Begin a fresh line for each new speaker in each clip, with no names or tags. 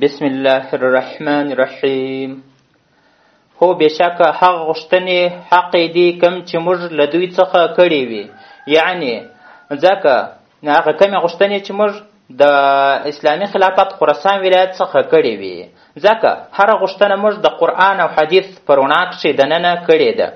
بسم الله الرحمن الرحیم هو بشک هغه غوښتنې حق دي کم چې موږ له دوی څخه کړې وي یعنی ځکه هغه کمې غوښتنې چې موږ د اسلامي خلافت خراسان ولایت څخه کړې وي ځکه هره غوښتنه موږ د قرآن او حدیث په رڼا کښې دننه کړې ده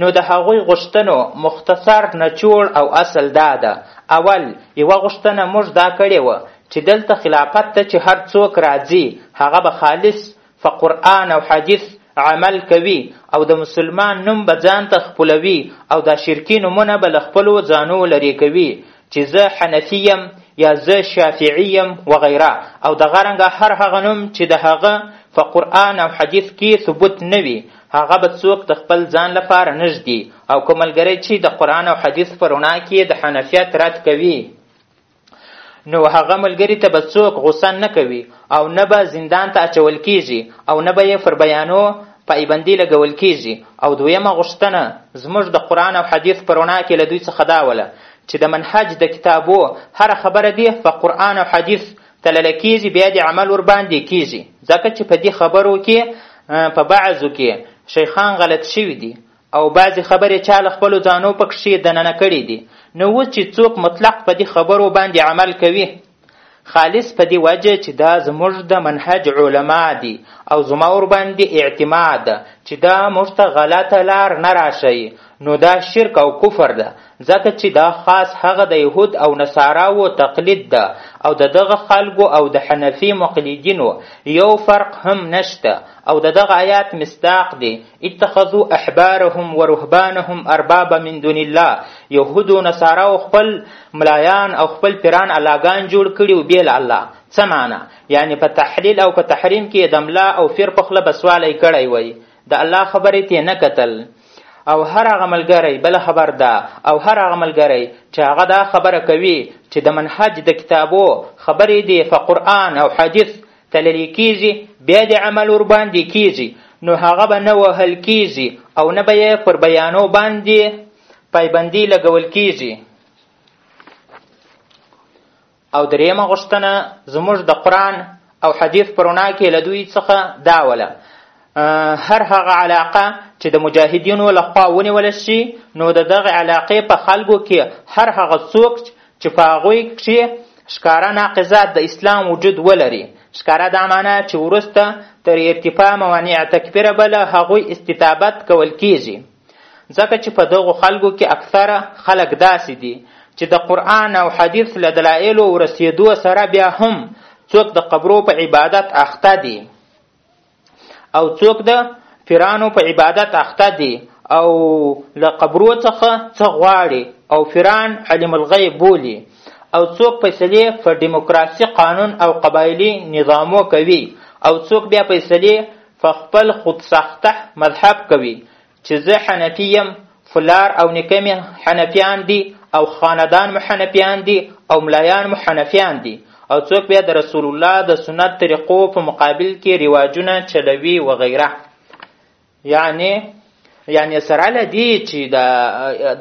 نو د هغوی غوښتنو مختصر نچوړ او اصل دا ده اول یوه غوښتنه موږ دا کړې وه چې دلته خلافت ته چې هر څوک راځي هغه به خالص په قرآن او حدیث عمل کوي او د مسلمان نوم به ځان ته خپلوي او دا شرکي نومونه به له خپلو ځانو لرې کوي چې زه حنفي یم یا زه شافعي یم وغیره او دغه رنګه هر هغه نوم چې د هغه په قرآن او حدیث کې ثبوت نه وي هغه به څوک د خپل ځان لپاره نه ږدي او که ملګری چې د قرآن او حدیث په رڼا کې د حنفیت رد کوي نو هغه ملګري ته به څوک غوسه نه کوي او نه به زندان ته اچول کیږي او نه به یې پر بیانو پایبندي لګول کیږي او دویمه غوښتنه زموږ د قرآن او حدیث په رڼا کې له دوی څخه دا وله چې د منهج د کتابو هره خبره دې په قرآن او حدیث تلله کیږي بیا دې عمل ورباندې کیږي ځکه چې په دې خبرو کې په بعضو کې شیخان غلط شوي دي او بعضې خبرې چا له خپلو ځانو پکښې دننه کړې دي، نو اوس چې څوک مطلق په دې خبرو باندې عمل کوي، خالص په دې وجه چې دا زموږ د منهج علماء دي او زما ورباندې اعتماد ده چې دا موږ ته غلطه لار نه راښيي، نو دا شرک او کفر ده، ځکه چې دا خاص هغه د یهود او نصاراوو تقلید ده او د دغه خلکو او د حنفي مقلدینو یو فرق هم نشته او د دغه ایات مصداق دې اتخذوا احبارهم ورهبانهم اربابا من دون الله یهودو نصاراو خپل ملایان او خپل پیران علاګان جوړ کړي او بیل الله څه معنا یعنی په تحلیل او په تحریم کې د ملا او فیر په خله بسوالی کړی وای د الله خبرې ته نه کتل او هر هغه ملګری بل خبر ده او هر هغه ملګری چې هغه دا خبره کوي چې د منهج د کتابو خبرې دي په قرآن او حدیث تللی کیږي بیا د عمل ورباندې کیږي نو هغه به نه وهل کیږي او نه به یې پر بیانو باندې پایبندي لګول کیږي او درېیمه غوښتنه زموږ د قرآن او حدیث په رڼا کې له دوی څخه دا وله هر هغه علاقه چې د مجاهدینو له خوا ونیول شي نو د دغه علاقې په خلکو کې هر هغه څوک چې په هغوی کښې ښکاره ناقضات د اسلام وجود ولري ښکاره دا معنا چې وروسته تر ارتفاع موانع تکبیره به له هغوی استطابت کول کیږي ځکه چې په دغو خلکو کې اکثره خلک داسې دي چې د قرآن او حدیث له دلایلو ورسېدو سره بیا هم څوک د قبرو په عبادت اخته دي او څوک د پیرانو په عبادت اخته دي او له قبرو څخه څه غواړي او پیران علم الغیب بولي او څوک فیصلې په دیموکراسي قانون او قبایلي نظامو کوي او څوک بیا فیصلې په خپل خودساخته مذهب کوي چې زه حنفي یم فلار او نیکه مې حنفیان دي او خاندان مو حنفیان دي او ملایان مو حنفیان دي او څوک بیا د رسول الله د سنت طریقو په مقابل کې رواجونه چلوي وغیره یعنی یعنی سره له دې چې د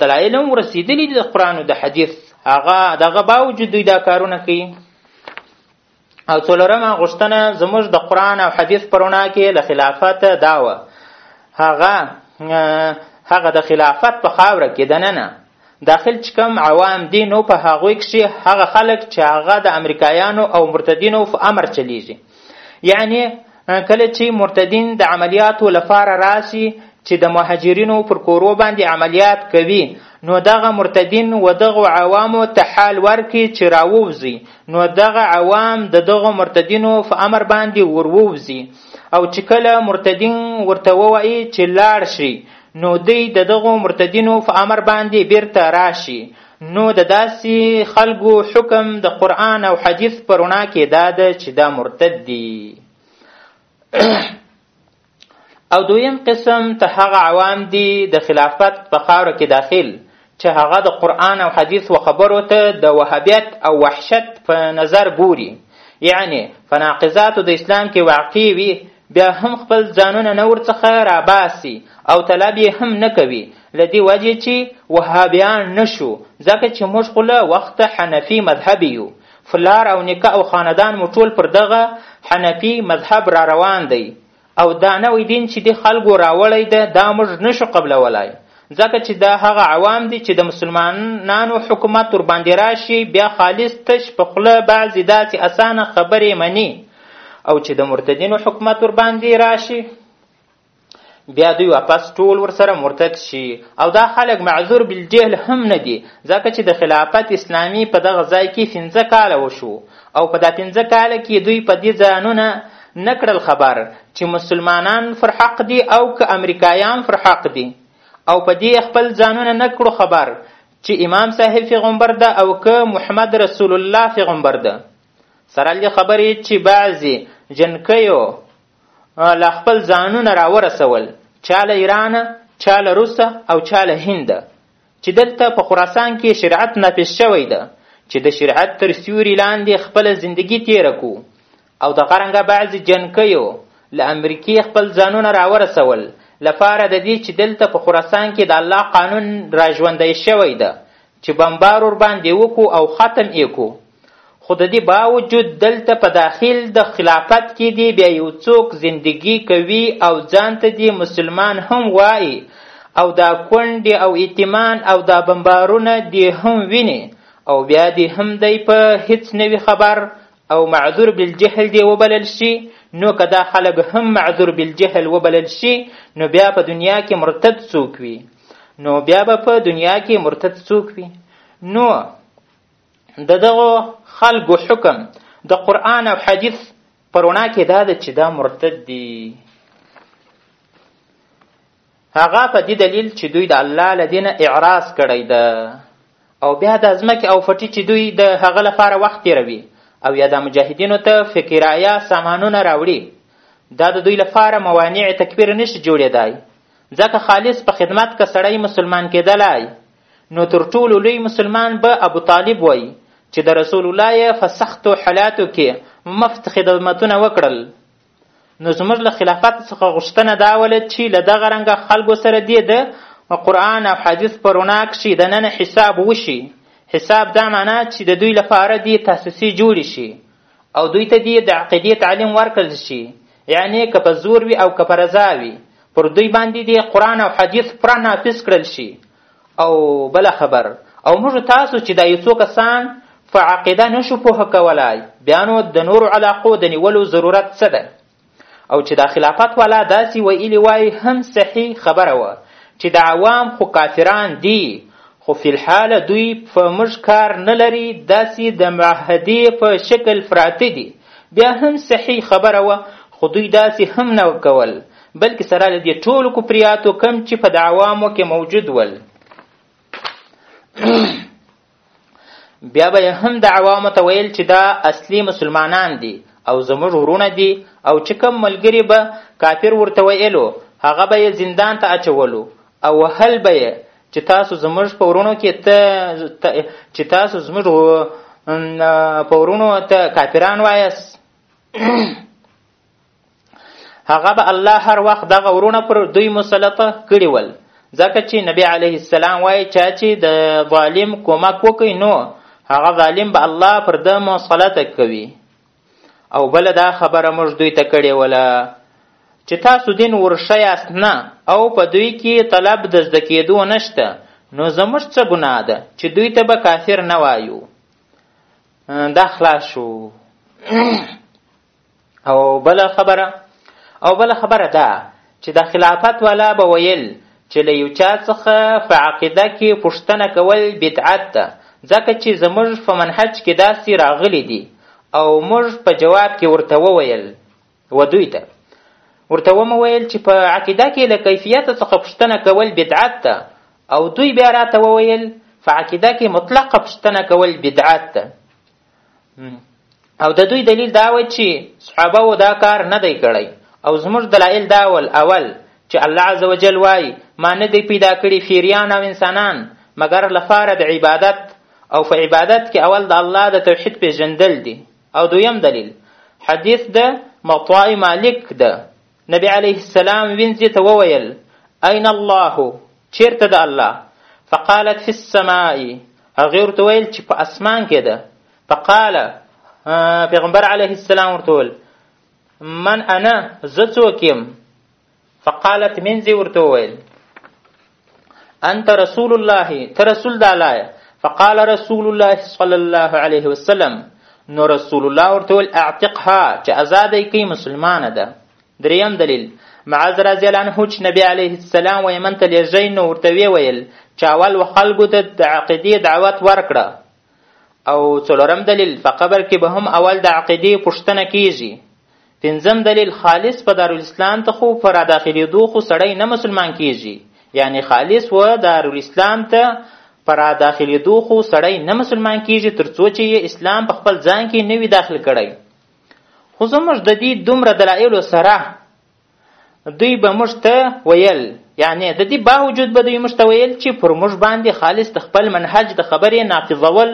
دلایل هم ورسېدلي دي د قرآن او د حدیث هغه دغه باوجود دوی دا کارونه کوي او څلورمه غوښتنه زموږ د قرآن او حدیث په رڼا کې له خلافت دا وه هغه هغه د خلافت په خاوره کې دننه داخل چې کوم عوام دي نو په هغوی کښې هغه خلک چې هغه د امریکایانو او مرتدینو په امر چلیږي یعنی کله چې مرتدین د عملیاتو لپاره راسي چې د مهاجرینو پر کورو باندې عملیات کوي نو دغه مرتدین و دغه عوامو ته حال ورکړي چې راووځي نو دغه عوام د دغه مرتدینو په امر باندې ورووځي او چې کله مرتدین ورته ووایي چې لاړ شي نو دوی د دغو مرتدینو په امر باندې بیرته راشي نو د داسې خلکو حکم د قرآن او حدیث په رڼا کې دا ده چې دا مرتد دي او دویم قسم ته هغه عوام دي د خلافت په خاوره کې داخل چې هغه د قرآن او حدیث و خبرو ته د وهابیت او وحشت په نظر ګوري یعنی فناقضاتو د اسلام کې واقع وي بیا هم خپل ځانونه نه ورڅخه راباسي او طلب یې هم نه کوي له دې وجې چې وهابیان نه شو ځکه چې موږ خو له وخته حنفي مذهب یو فلار او نیکه او خاندان مو ټول پر دغه حنفي مذهب را روان دی او دا نوی دین چې د خلکو راوړی ده دا موږ نه شو قبلولای ځکه چې دا هغه عوام دي چې د مسلمانانو حکومت ورباندې راشي بیا خالص تش په خوله بعضې داسې اسانه خبرې مني او چې د مرتدینو حکومت ورباندې راشي بیا دوی واپس ټول ورسره مرتد شي او دا خلک معذور بالجهل هم نه دي ځکه چې د خلافت اسلامي په دغه ځای کې پنځه کاله وشو او په دا پنځه کاله کې دوی په دې ځانونه نه کړل خبر چې مسلمانان پر حق دي او که امریکایان پر حق دي او په دې خپل ځانونه نه کړو خبر چې امام صاحب پیغمبر ده او که محمد رسول الله پیغمبر ده سره له خبرې چې بعضې جنکیو له خپل ځانونه راورسول چا له ایرانه چا له روسه او چا له هنده چې دلته په خراسان کې شریعت نافذ شوی ده چې د شریعت تر سیوري لاندې خپله زندگی تیره کو او د غرنګه بعضې جنکیو له امریکې خپل ځانونه راورسول لپاره د دې چې دلته په خراسان کې د الله قانون راژوندی شوی ده چې بمبار ورباندې وکړو او ختم یې کړو خو د دې باوجود دلته په داخل د خلافت کې دې بیا یو څوک زندګي کوي او ځان ته دې مسلمان هم وایي او دا کونډې او اتیمان او دا بمبارونه دې هم ویني او بیا دې هم دی په هیڅ نه وي خبر او معذور بالجهل دې وبلل شي نو که دا خلک هم معذور بالجهل وبلل شي نو بیا په دنیا کې مرتد څوک وي نو بیا به په دنیا کې مرتد څوک وي نو د دغو خلکو حکم د قرآن او حدیث په رڼا کې دا ده چې دا مرتد دي هغه په دې دلیل چې دوی د الله له دینه اعراض کړی ده او بیا د ځمکې او فټي چې دوی د هغه لپاره وخت تېروي او یا د مجاهدینو ته فکرایه سامانونه راوړي دا د دوی لپاره موانع تکبیر نشي جوړېدای ځکه خالص په خدمت که سړی مسلمان کېدلای نو تر ټولو لوی مسلمان به ابو طالب وای چې د رسول الله یې په سختو حالاتو کې مفت خدمتونه وکړل نو زموږ له خلافت څخه غوښتنه دا وله چې له دغه رنګه خلکو سره دې د قرآن او حدیث په رڼا کښې دننه حساب وشي حساب دا معنا چې د دوی لپاره دې تاسیسې جوړې شي او دوی ته دې د عقیدې تعلیم ورکړل شي یعنې که په زور وي او که په رضا وي پر دوی باندې دې قرآن او حدیث پوره نافذ کړل شي او بله خبر او موږ تاسو چې دا یو څو کسان په عقیده نشو پوه کولای بیا نو د نورو علاقو د نیولو ضرورت څه ده او چې دا خلافت والا داسې ویلي وای هم صحیح خبره وه چې د عوام خو کافران دي خو فی الحال دوی په موږ کار نه لري داسې د معهدې په شکل فراته دي بیا هم صحیح خبره وه خو دوی داسې هم نه کول بلکې سره له دې ټولو کفریاتو کم چې په د عوامو کې موجود ول بیا به هم د عوامو ته ویل چې دا اصلي مسلمانان دي او زموږ ورونه دي او چې کوم ملګري به کافر ورته ویلو هغه به یې زندان ته اچولو او وهل به یې چې تاسو زموږ په ورونو کې ته چې تاسو زموږ په ورونو ته کافران وایاست هغه به الله هر وخت دغه ورونه پر دوی مسلط کړي ول ځکه چې نبی علیه السلام وایي چا چې د ظالم کمک وکړي نو هغه ظالم به الله پر ده مسلط کوي او بله دا خبره موږ دوی ته کړې وله چې تاسو دین ورښه یاست نه او په دوی کې طلب د زده کېدو نشته نو زموږ څه ګناه ده چې دوی ته به کافر نه وایو دا خلاص شو او بل خبره او بل خبره دا چې د خلافت والا به ویل چې له یو چا څخه په عقیده کې پوښتنه کول بدعت ده ځکه چې زموږ په منهج کې داسې راغلي دي او موږ په جواب کې ورته وویل و دوی ته ورته ومو ویل چې په عقیده کې له کیفیت څخه پوښتنه کول بدعت ده او دوی بیا راته وویل په عقیده کې مطلقه پوښتنه کول بدعت ده او د دوی دلیل دا و چې صحابه و دا کار نه دی کړی او زموږ دلایل دا ول اول چې الله عز وجل وای ما نه دی پیدا کړی فیریان او انسانان مګر لپاره د عبادت او په عبادت کې اول د الله د توحید پیژندل دي او دویم دلیل حدیث د مطاع مالک ده نبی علیه السلام وینځې ته وویل اين الله چیرته ده الله فقالت في السماء هغې ورته ویل چې په اسمان کې ده فقال پیغمبر علیه السلام ورته وویل من انا زه څوک یم فقالت منځې ورته وویل انت رسول الله ته رسول د الله فقال رسول الله صلی الله علیه وسلم نو رسول الله ورته ویل اعتقها چې ازادې کوي مسلمانه ده دریم دلیل معاذ رضی الله عنه چې نبی علیه السلام و یمن ته لېږی نو ورته ویې ویل چې اول و خلکو ته د عقیدې دعوت ورکړه او څلورم دلیل په قبر کې به هم اول د عقیدې پوښتنه کیږي پنځم دلیل خالص په دارالاسلام ته خو په راداخلېدو خو سړی نه مسلمان کیږي یعنی خالص و دارالاسلام ته په راداخلېدو خو سړی نه مسلمان کیږي تر څو چې یې اسلام په خپل ځان کې نه وي داخل کړی خو زموږ د دې دومره دلایلو سره دوی به موږ ته ویل یعنی د دې باوجود به دوی موږ ته ویل چې پر موږ باندې خالص د خپل منهج د خبرې نافذول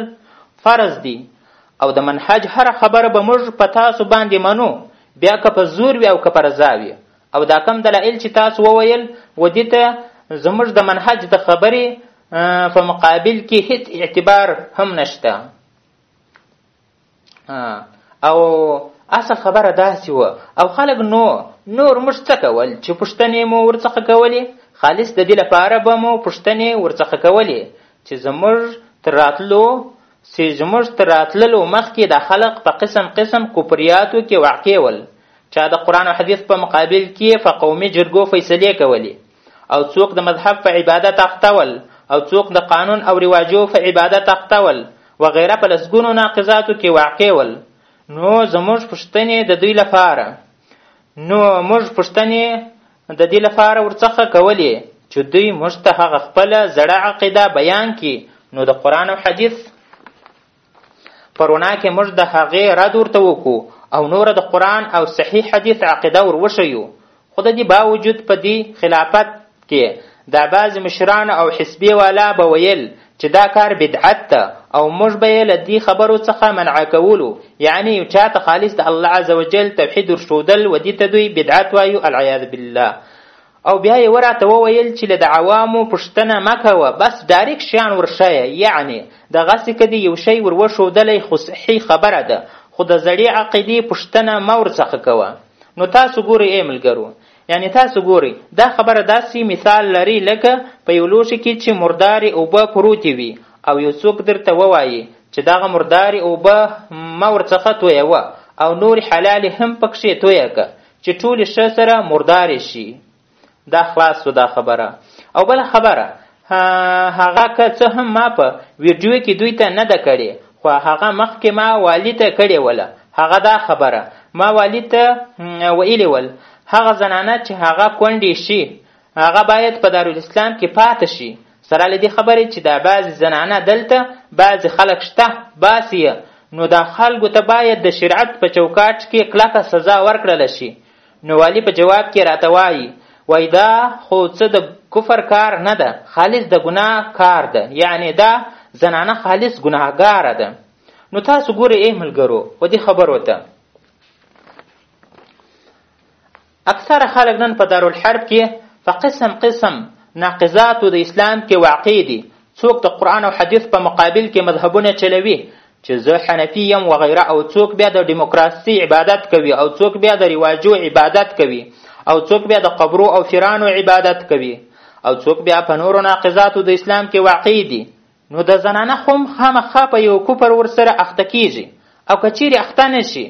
فرض دي او د منهج هره خبره به موږ په تاسو باندې منو بیا که په زور وي او که په رضا وي او دا کم دلایل چې تاسو وویل و دې ته زموږ د منهج د خبرې په مقابل کې هیڅ اعتبار هم نشته او اصل خبره داسې وه او خلک نو نور موږ څه کول چې پوښتنې مو ورڅخه کولې خالص د دې لپاره به مو پوښتنې ورڅخه کولې چې زموږ تر راتلو چې زموږ تر راتللو مخکې دا خلق په قسم قسم کفریاتو کې واقع ول چا د قرآن او حدیث په مقابل کې په قومي جرګو فیصلې کولې او څوک د مذهب په عبادت اخته ول او څوک د قانون او رواجو په عبادت اخته ول وغیره په لسګونو ناقضاتو کې واقع ول نو زموږ پوښتنې د دوی لپاره نو موږ پوښتنې د دې لپاره ورڅخه کولې چې دوی موږ ته هغه خپله زړه عقیده بیان کړي نو د قرآن او حدیث په رڼا کې موږ د هغې رد ورته وکړو او نوره د قرآن او صحیح حدیث عقیده ور وښیو خو د دې باوجود په دې خلافت کې دا بعضې مشران او حسبې والا به ویل چې دا کار بدعت ده او موږ به یې له دې خبرو څخه منع کولو یعنې یو چا ته خالص د الله عز وجل توحید ورښودل و دې ته دوی بدعت وایو العیاذ بالله او بیا یې وراته وویل چې له د عوامو پوښتنه مه کوه بس ډاریک شیان ورښیه یعنې دغسې که دې یو شی ور وښودلی خو صحي خبره ده خو د زړې عقیدې پوښتنه مه ورڅخه کوه نو تاسو ګورئ ای ملګرو یعنې تاسو ګورئ دا خبره داسې مثال لري لکه په یو لوښي کې چې مردارې اوبه پروتې وي او یو څوک درته ووایي چې دغه مردارې اوبه مه ورڅخه تویوه او نورې حلالې هم پکښې تویه که چې ټولې ښه سره مردارې شي دا خلاص سو دا خبره او بله خبره هغه که څه هم ما په ویډیو کې دوی ته نه ده کړې خو هغه مخکې ما والي ته کړې وله هغه دا خبره ما والي ته ویلې ول هغه زنانه چې هغه کونډې شي هغه باید په دارالاسلام کې پاتې شي سره له دې خبرې چې دا بعضې زنانه دلته بعضې خلک شته باسي یې نو دا خلکو ته باید د شریعت په چوکاټ کې کلکه سزا ورکړل شي نو والي په جواب کې راته وایي وایي دا خو څه د کفر کار نه ده خالص د ګناه کار ده یعنې دا زنانه خالص ګناهګاره ده نو تاسو ګورئ ای ملګرو و دې خبرو ته اکثره خلک نن په دارالحرب کې په قسم قسم ناقضاتو د اسلام کې واقع دي څوک د قرآن او حدیث په مقابل کې مذهبونه چلوي چې زه حنفي یم وغیره او څوک بیا د دیموکراسي عبادت کوي او څوک بیا د رواجو عبادت کوي او څوک بیا د قبرو او فیرانو عبادت کوي او څوک بیا په نورو ناقضاتو د اسلام کې واقع دي نو د زنانه خوم خامخا په یو کفر ورسره اخته کیږي او که چیرې اخته نه شي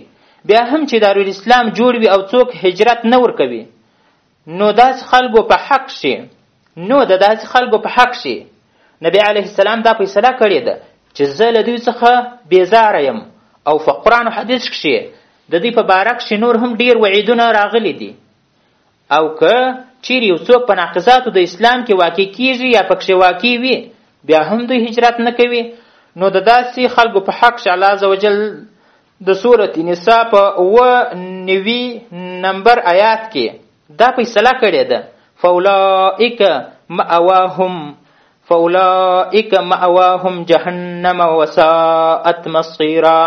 بیا هم چې دارالاسلام جوړ وي او څوک هجرت نه ورکوي نو داسې خلکو په حق شي نو د داسې خلکو په حق شي نبی علیه السلام دا فیصله کړې ده چې زه له دوی څخه بیزاره یم او په قرآن و حدیث کښې د دوی په باره کښې نور هم ډیر وعیدونه راغلي دي او که چیرې یو څوک په ناقضاتو د اسلام کې واقع کیږي یا پکښې واقع وي بیا هم دوی هجرت نه کوي نو د داسې خلکو په حق چې الله عزوجل د سورت نساء په اوه نوي نمبر آیات کې دا فیصله کړې ده فاولئک مأواهم فاولئک مأواهم جهنم وساءت مصیرا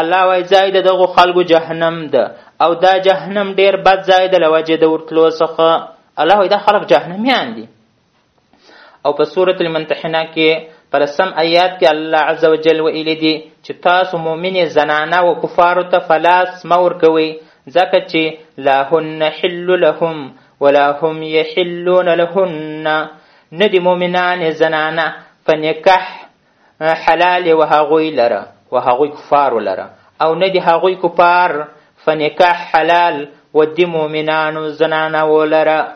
الله وای ځای د دغو خلکو جهنم ده او دا جهنم ډیر بد ځای ده له وجې د ورتلو څخه الله وای دا خلک جهنمیان دي او په سورة المنتحنه کې په لسم آیات کې الله عز وجل ویلي دي چې تاسو مؤمنې زنانه و کفارو ته فلاس مه ورکوئ ځکه چې لا هن حل لهم ولا هم یحلون لهن نه دي مؤمنانې زنانه په نکاح حلال و هغوی لره و هغوی کفار لره او نه دی هغوی کفار فنکاح حلال و دی مؤمنانو زنانو لره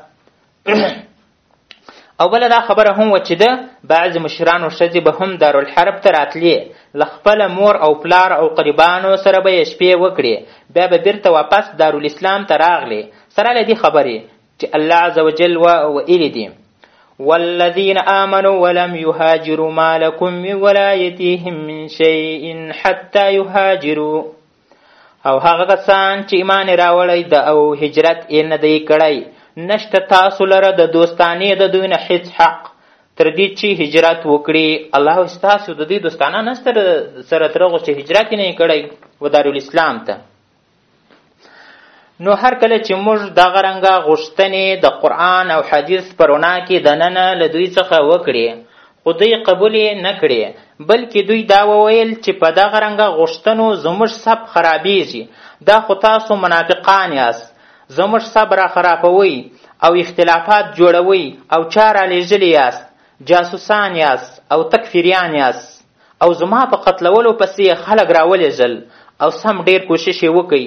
او بل دا خبره هم و چې ده بعضې مشرانو ښځې به هم دارالحرب ته راتلې له خپله مور او پلار او قریبانو سره به یې شپې وکړې بیا به بیرته واپس دارالاسلام ته راغلې سره له دې خبرې چې الله عز وجل وئيلي دي والذين آمنوا ولم يهاجروا ما لكم من ولايتهم من شيء حتى يهاجروا او هغه کسان چې ایمان راوړی د او هجرت یې نه دی کړی نشته تاسو لره د دوستانې د دوی نه هیڅ حق تر دې چې هجرت وکړي الله ستاسو د دې دوستانه نشته سره تر هغو چې هجرت یې نه کړی و دارالاسلام ته نو هر کله چې موږ دغه رنګه غوښتنې د قرآن او حدیث په رڼا کې دننه له دوی څخه وکړې خو دوی قبولې نه کړې بلکې دوی دا وویل چې په دغه رنګه غوښتنو زموږ سب خرابیږي دا خو تاسو منافقان یاست زموږ سب را خرابوئ او اختلافات جوړوئ او چا رالیږلي یاست جاسوسان یاست او تکفیریان یاست او زما په قتلولو پسې یې خلک راولېږل او سم ډېر کوشش یې وکړ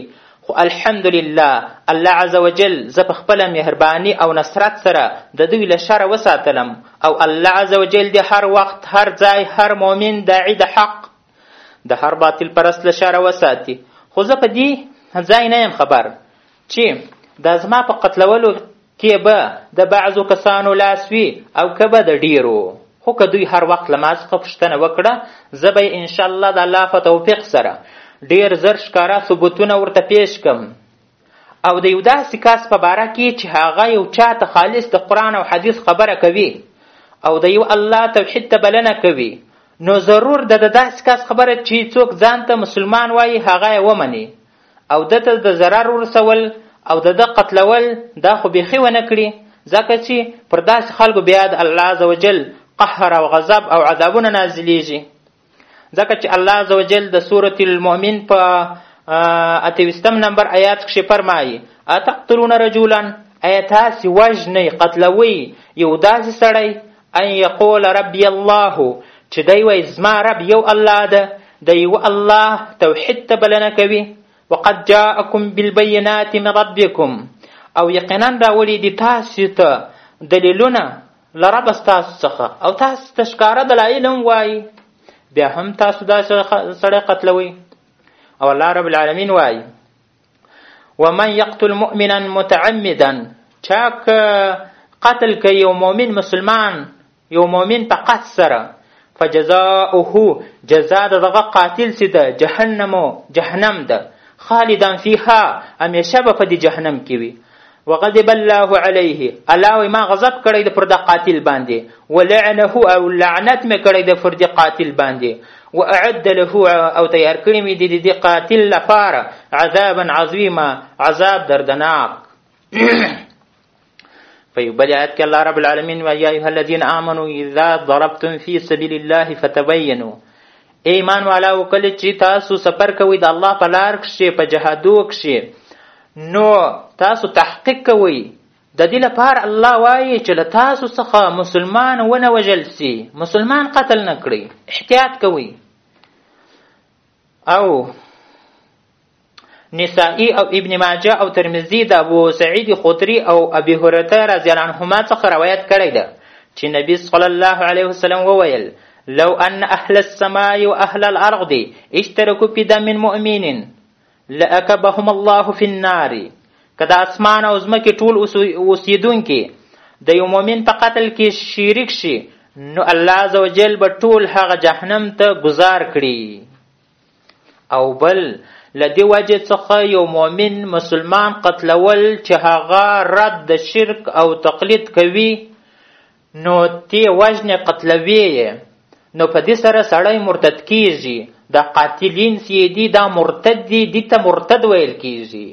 خو الحمدلله الله عز وجل زه په خپله مهرباني او نصرت سره د دوی له شره وساتلم او الله عز وجل دې هر وخت هر ځای هر مؤمن داعي د حق د هر باطل پرست له شره وساتي خو زه په دې ځای نه یم خبر چې دا زما په قتلولو کې به د بعضو کسانو لاس وي او که به د ډېرو خو که دوی هر وخت له ما څخه پوښتنه وکړه زه به یې انشاالله د الله په توفیق سره ډېر زر ښکاره ثبوتونه ورته پیش کړم او د یو داسې کس په باره کې چې هغه یو چا ته خالص د قرآن او حدیث خبره کوي او د یو الله توحید ته بلنه کوي نو ضرور د داسې کس خبره چې څوک ځان ته مسلمان وایي هغه یې ومني او ده ته د ضرر ورسول او د ده قتلول دا خو بیخي ونه کړي ځکه چې پر داسې خلکو بیا د الله عزوجل قهر او غضب او عذابونه نازلیږي ځکه چې الله عزوجل د سورة المؤمن په اتویستم نمبر آیات کښې فرمایي اتقتلون رجولا ایا تاسې وژنئ قتلوئ یو داسې سړی ان یقول ربی الله چې دی وای زما رب یو الله ده د یو الله توحید ته بلنه کوي وقد جاءکم بالبینات من ربکم او یقینا راولي دي تاسو ته دلیلونه له رب ستاسو څخه او تاسو ته ښکاره دلایل هم وایي بیا هم تاسو دا سړی قتلوئ او الله رب العالمین وایي ومن یقتل مؤمنا متعمدا چا که قتل که یو مؤمن مسلمان یو مؤمن په قصد سره فجزاؤه جزا د دغه قاتل سي ده جهنم جهنم ده خالدا فيها هميشه به په دې جهنم کې وي وغضب الله عليه الله ما غضب کړی د پر د قاتل باندې ولعنه او لعنت مې کړی د پر د قاتل باندې واعد له او تیار کړی مې د دې قاتل لپاره عذابا عظیما عذاب دردناک په یو بل آیت کې الله رب العالمین وایي یا ایها الذین آمنوا اذا ضربتم فی سبیل الله فتبینوا اې ایمان والاو کله چې تاسو سفر کوئ د الله په لار کښې په جهادو کښې نو تاسو تحقیق کوئ د دې لپاره الله وایي چې له تاسو څخه مسلمان ونه وژل سي مسلمان قتل نه کړئ احتیاط کوئ او نسائی او ابن ماجه او ترمذی د ابو سعید خدری او ابي هريره رضی الله عنهما څخه روایت کړی ده چې نبی صلی الله علیه وسلم وویل لو ان اهل السماء واهل الارض اشتركوا في دم مؤمن لاکبهم الله في النار که د اسمان او ځمکې ټول اوسیدونکي د یو مؤمن په قتل کې شریک شي نو الله عزوجل به ټول هغه جهنم ته گذار کړي او بل له دې وجې څخه یو مؤمن مسلمان قتلول چې هغه رد د شرک او تقلید کوي نو تی وژنې قتلوي یې نو په دې سره سړی مرتد کیږي دا قاتلین چې دي دا مرتد دي دي ته مرتد ویل کیږي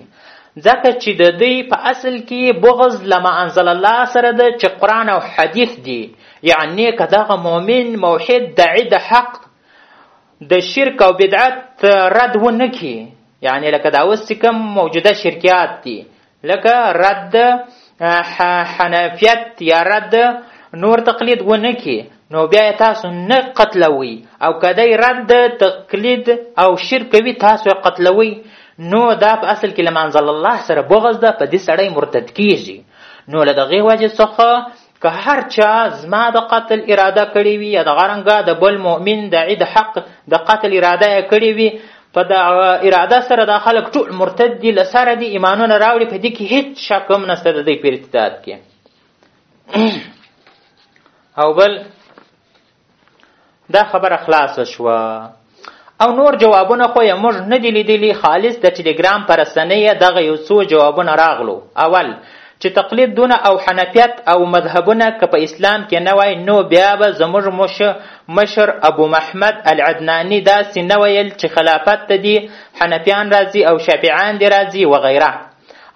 ځکه چې د دوی په اصل کې بغض لما انزل الله سره ده چې قرآن او حدیث دي یعنی که دغه مؤمن موحد داعي د حق د شرک او بدعت رد و نه کی یعنی لکه دا اوس چې کوم موجوده شرکیات دي لکه رد حنفیت یا رد نور تقلید و نه کی نو بیا تاسو نه قتلوي او کدی رد تقلید او شرکوي تاسو قتلوي نو دا په اصل کې لمانځل الله سره بغض ده په دې سړی مرتد کیږي نو له دغې وجې څخه که هر چا زما د قتل اراده کړې وي یا د غرنګه د بل مؤمن د عید حق د قتل اراده یې کړې وي په د اراده سره دا خلک ټول مرتد دي له سره دي ایمانونه راوړي په دې کې هیڅ شک هم نشته د دوی په ارتداد کې او بل دا خبره خلاصه شوه او نور جوابونه خو یې موږ نه دي لیدلي خالص د ټلیګرام په رسنۍ یې دغه یو څو جوابونه راغلو اول چې تقلید دونه او حنفیت او مذهبونه که په اسلام کې نه وای نو بیا به زموږ مشر ابو محمد العدناني داسې نه ویل چې خلافت ته دي حنفیان راځي او شافعان دې راځي وغیره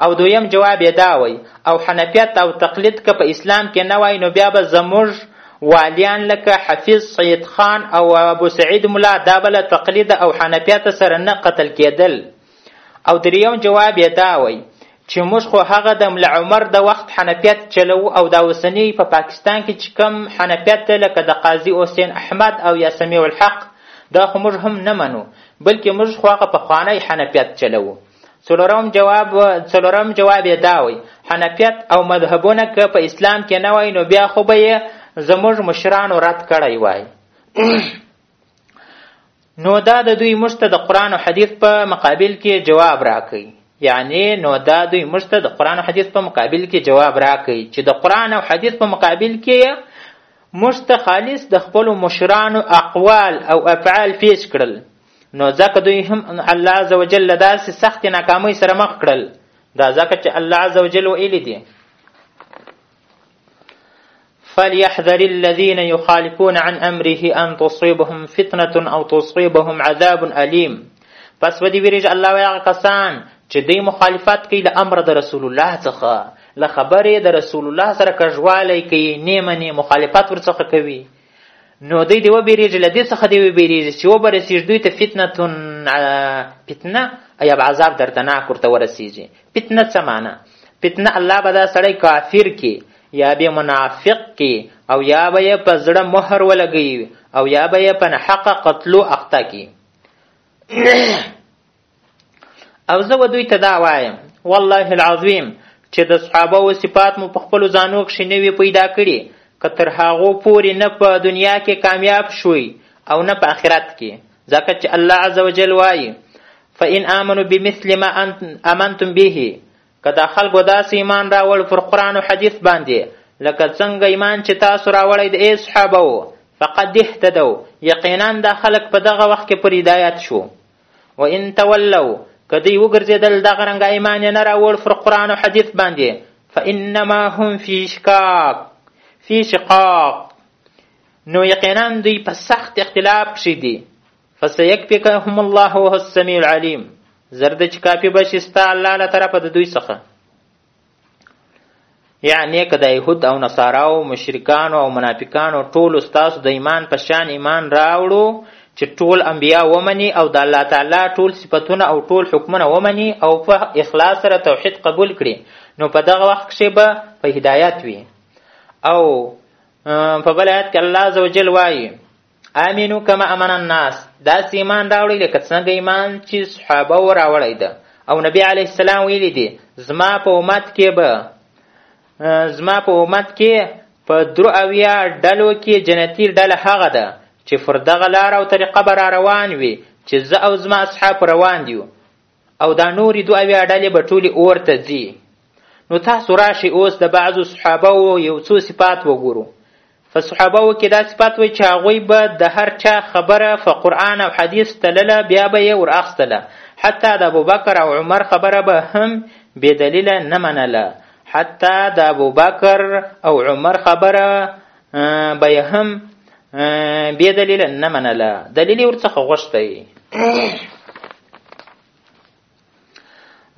او دویم جواب یې دا وای او حنفیت او تقلید که په اسلام کې نه وای نو بیا به زموږ والیان لکه حفیظ سید خان او ابو سعید ملا دا به له تقلید او حنفیت سره نه قتل کېدل او دریم جواب یې دا وای چې موږ خو هغه د ملا عمر د وخت حنفیت چلو او دا اوسنی په پاکستان کې چې کم حنفیت دی لکه د قاضي حسین احمد او یا سمیع الحق دا خو موږ هم نه منو بلکې موږ خو هغه پخوانی حنفیت چلوو څلورم جواب څلورم جواب یې دا وي حنفیت او مذهبونه که په اسلام کې نه وای نو بیا خو به یې زموږ مشرانو رد کړی وای نو دا د دوی موږ ته د قرآن او حدیث په مقابل کې جواب راکوي یعنی نو دا دوی موږ ته د قرآن او حدیث په مقابل کې جواب راکوي چې د قرآن او حدیث په مقابل کې موږ ته خالص د خپلو مشرانو اقوال او افعال پیش کړل نو ځکه دوی هم الله عز وجل له داسې سختې ناکامۍ سره مخ کړل دا ځکه چې الله عز وجل ویلي دي فليحذر الذين يخالفون عن امره ان تصيبهم فتنه او تصيبهم عذاب اليم پس ودی ویریږي الله وی هغه کسان چې دوی مخالفت کوي له امر د رسول الله څخه له خبرې د رسول الله سره کژوالی کوي نیمه نیمه مخالفت ورڅخه کوي نو دوی دې وبېرېږي له دې څخه دې وبېرېږي چې وبرسېږي دوی ته فتنه فتنه یا به عذاب دردناک ورته ورسېږي فتنه څه معنا فتنه الله به دا سړی کافر کې یا به منافق کې او یا به یې په زړه مهر ولګوي او یا به یې په نحقه قتلو اخته کې او زه و دوی ته دا وایم والله العظیم چې د صحابه و صفات مو په خپلو ځانو کښې نه وي پیدا کړي که تر هغو پورې نه په دنیا کې کامیاب شوي او نه په آخرت کې ځکه چې الله عز وجل وایي فإن آمنوا بمثل ما آمنتم به که دا خلکو داسې ایمان راوړ پر قرآن او حدیث باندې لکه څنګه ایمان چې تاسو راوړی د ای صحابه وو فقد اهتدوا یقینا دا خلک په دغه وخت کې پر هدایت شو و ان تولو که دوی وګرځېدل دغه رنګه ایمان یې نه راوړ پر قرآن او حدیث باندې فانما هم فی شکاک فی شقاق نو یقینا دوی په سخت اختلاف کښې دي فسیکفکهم الله وهو السمیع العلیم زرد چې کافي به شي ستا الله له طرفه د دوی څخه یعنی که د یهود او نصاراو مشرکانو او منافقانو ټولو ستاسو د ایمان په شان ایمان راوړو چې ټول انبیا ومني او د الله تعالی ټول صفتونه او ټول حکمونه ومني او په اخلاص سره توحید قبول کړي نو په دغه وخت کښې به په هدایت وي او په بل آیت کې الله عزوجل وایي امینو کما امن الناس داسې ایمان راوړئ لکه څنګه ایمان چې صحابه و راوړی ده او نبی علیه السلام ویلی دی زما په امت کې به زما په امت کې په درو اویا ډلو کې جنتي ډله هغه ده چې پر دغه لار او طریقه به را روان وي چې زه او زما اصحاب روان دیو او دا نورې دوه اویا ډلې به ټولې اور ته ځي نو تاسو راشئ اوس د بعضو صحابهو یو څو صفات وګورو په صحابهو کې دا صفات وایي چې هغوی به د هر چا خبره په قرآن او حدیث تلله بیا به یې وراخستله حتی د ابوبکر او عمر خبره به هم بې دلیله نه منله حتی د ابوبکر او عمر خبره به یې هم بې دلیله نه منله دلیل یې ورڅخه غوښتی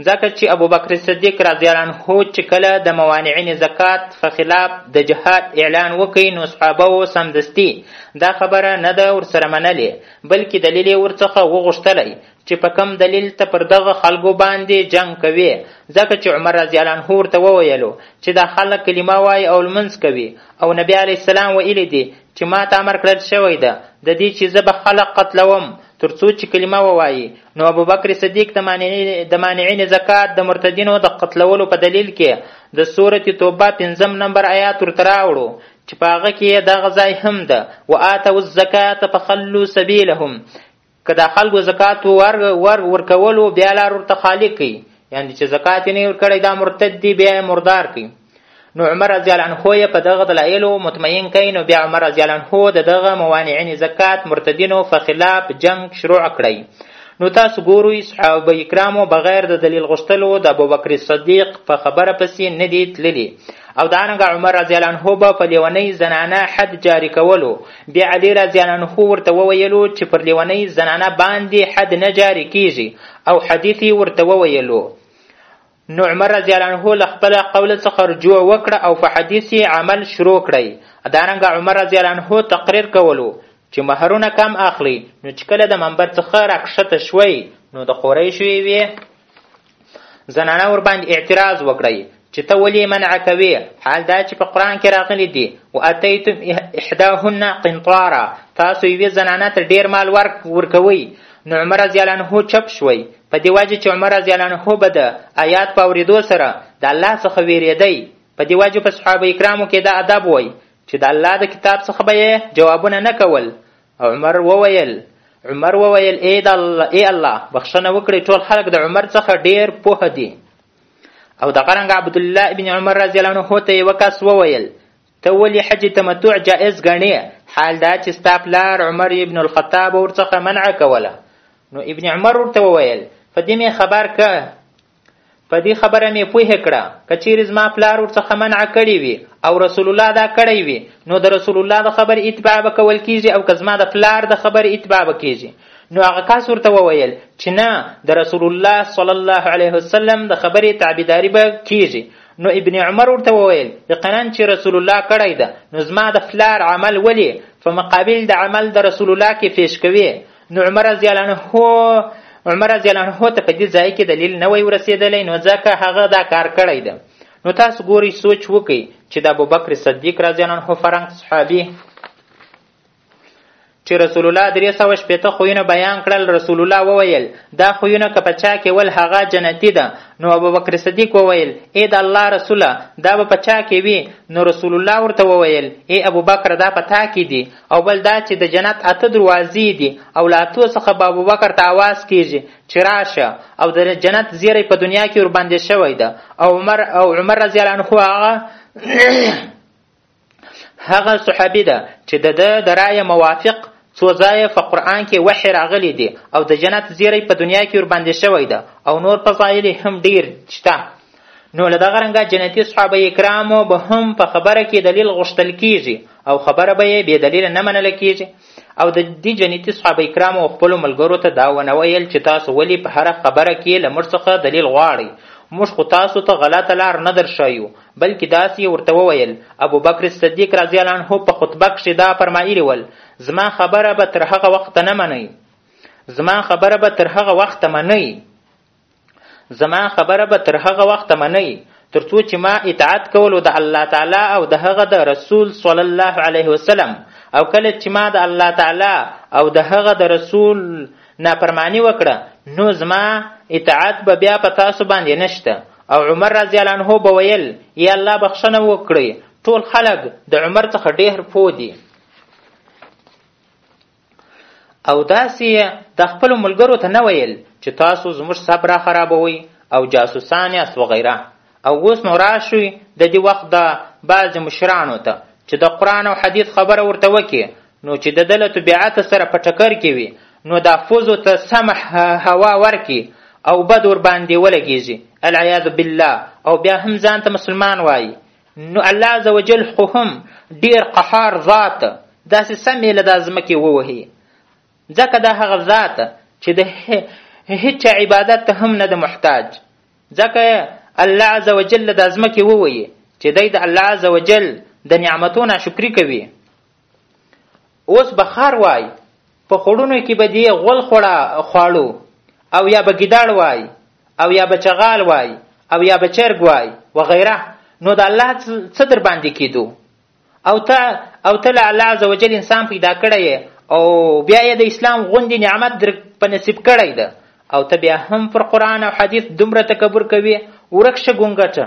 ځکه چې ابوبکر صدیق رضی الله عنه چې کله د موانعین زکات په خلاف د جهاد اعلان وکړي نو صحابه و سمدستي دا خبره نه ده ورسره منلې بلکې دلیل یې ورڅخه وغوښتلی چې په کم دلیل ته پر دغه خلکو باندې جنگ کوي ځکه چې عمر رضی الله عنه ورته وویلو چې دا خلک کلمه وایي او لمونځ کوي او نبی علیه السلام ویلي دي چې ما ته امر کړل شوی ده د دې چې زه به خلق قتلوم تر څو چې کلمه ووایي نو ابوبکر صدیق د د مانعین زکات د مرتدینو د قتلولو په دلیل کې د سورت توبه پنځم نمبر آیات ورته راوړو چې په هغه کې دغه ځای هم ده وآتوا الزکات فخلوا سبیلهم که دا خلکو زکات ور ور ورکولو بیا لار ورته خالق کوي یعنی چې زکات یې نه ورکړی دا مرتد دی بیا یې مردار کوي نو عمر رضی الله عنه یې په دغه دلایلو مطمئن کوي نو بیا عمر رضی الله عنه د دغه موانعین زکات مرتدینو په خلاف جنگ شروع کړی نو تاسو ګوروي صحابه کرامو بغیر د دلیل غوښتلو د ابوبکر صدیق په خبره پسې نه دي تللي او دارنګه عمر رضی الله عنه به په لیونۍ زنانه حد جاری کولو بیا علی رضی الله عنه ورته وویلو چې پر لیونۍ زنانه باندې حد نه جاري کیږي او حدیث یې ورته وویلو نو عمر رضی الله عنه له خپل قول څخه رجوع وکړه او په حدیث یې عمل شروع کړی دارنګه عمر رضی الله عنه تقریر کولو چې مهرونه کم اخلي نو چې کله د منبر څخه راکښته شوی نو د قریشو یې زنانه ورباندې اعتراض وکړئ چې ته ولې منع کوې حال دا چې په قرآن کې راغلی دی و اتیتم احداهن قنطارا تاسو یوې زنانه ته ډېر مال ورکوئ نو عمر رضی الله عنه چپ شوی په دې وجه چې عمر رضی الله عنه به د آیات په اورېدو سره د الله څخه ویرېدی په دې وجه په صحابه کرامو کې دا ادب وای چې د الله د کتاب څخه به یې جوابونه نه کول عمر وویل عمر وویل ای د الله ای الله بخښنه وکړي ټول خلک د عمر څخه ډیر پوه دي او د قرنګ عبد الله ابن عمر رضی الله عنه ته یو کس وویل ته ولې حج تمتع جائز غنې حال دا چې ستا پلار عمر ابن الخطاب ورڅخه منع کوله نو ابن عمر ورته وویل په دې مې خبر که په دې خبره مې پوه کړه که چیرې زما پلار ورڅخه منع کړې وي او رسول الله دا کړی وي نو د رسول الله د خبر اتباع به کول کیږي او که زما د پلار د خبر اتباع به کیږي نو هغه کس ورته وویل چې نه د رسول الله صلی الله علیه وسلم د خبرې تعبیداري به کیږي نو ابن عمر ورته وویل یقینا چې رسول الله کړی ده نو زما د پلار عمل ولې په مقابل د عمل د رسول الله کې پیش کوي نو عمر رضی الله عنه عمر رضی الله عنه ته په دې ځای کې دلیل نه وای ورسېدلی نو ځکه هغه دا کار کړی دی نو تاسو ګورئ سوچ وکړئ چې د ابوبکر صدیق رضی الله عنه فرنګ صحابي چې رسول الله درې سوه شپېته خویونه بیان کړل رسول الله وویل دا خویونه که په چا کې ول هغه جنتي ده نو ابوبکر صدیق وویل ای د الله رسوله دا به په چا کې وي نو رسول الله ورته وویل ای ابوبکر دا په تا کې دي او بل دا چې د جنت اته دروازې دي او له اتو څخه به ابوبکر ته اواز کیږي چې راشه او د جنت زیری په دنیا کې ورباندې شوی ده او عمر او عمر رضی الله عنه هغه هغه صحابي ده چې د ده د رایې موافق څو ځایه په قرآن کې وحې راغلي دي او د جنت زیری په دنیا کې ورباندې شوی ده او نور فضایل هم ډیر شته نو له دغه رنګه جنتي صحابه کرامو به هم په خبره کې دلیل غوښتل کیږي او خبره به یې بې دلیله نه منله کیږي او د دې جنتي صحابه کرامو او خپلو ملګرو ته دا ونه ویل چې تاسو ولې په هره خبره کې له موږ څخه دلیل غواړئ موږ خو تاسو ته غلطه لار نه درښایو بلکې داسې یې ورته وویل ابوبکر صدیق رضی الله عنه په خطبه کښې دا فرمایلي ول زما خبره به تر هغه وخته نه منئ زما خبره به تر هغه وخته منئ زما خبره به تر هغه وخته منئ تر څو چې ما اطاعت کولو د الله تعالی او د هغه د رسول صلی الله علیه وسلم او کله چې ما د الله تعالی او د هغه د رسول نافرمانی وکړه نو زما اطاعت به بیا په تاسو باندې نشته او عمر رضی الله عنه به ویل یا الله بخښنه وکړي ټول خلک د عمر څخه ډېر پوه دي او داسې یې د خپلو ملګرو ته نه ویل چې تاسو زموږ سب را خرابوئ او جاسوسان یاست وغیره او اوس نو راشئ د دې وخت د بعضې مشرانو ته چې د قرآن او حدیث خبره ورته وکړي نو چې د ده له طبیعت سره په ټکر کې وي نو دا فوزو ته سمه هوا ورکړي او بد ورباندې ولګېږي العیاذ بالله او بیا هم ځان ته مسلمان وایي نو الله عز وجل خو هم ډیر قهار ذات داسې سمې له دا ځمکې ووهي ځکه دا هغه ذات چې د هیچا عبادت ته هم نه د محتاج ځکه الله عز وجل له دا ځمکې ووایي چې دی د الله عز وجل د نعمتو ناشکري کوي اوس به خار وای په خوړونو کې به دی غول خوړه خواړو او یا به ګیداړ وای او یا به چغال وای او یا به چرګ وای وغیره نو د الله څه در باندې کېدو او ته او ته له الله عز وجل انسان پیدا کړی او بیا یې د اسلام غوندې نعمت در په نصیب کړی ده او ته بیا هم پر قرآن او حدیث دومره تکبر کوې ورک شه ګونګټه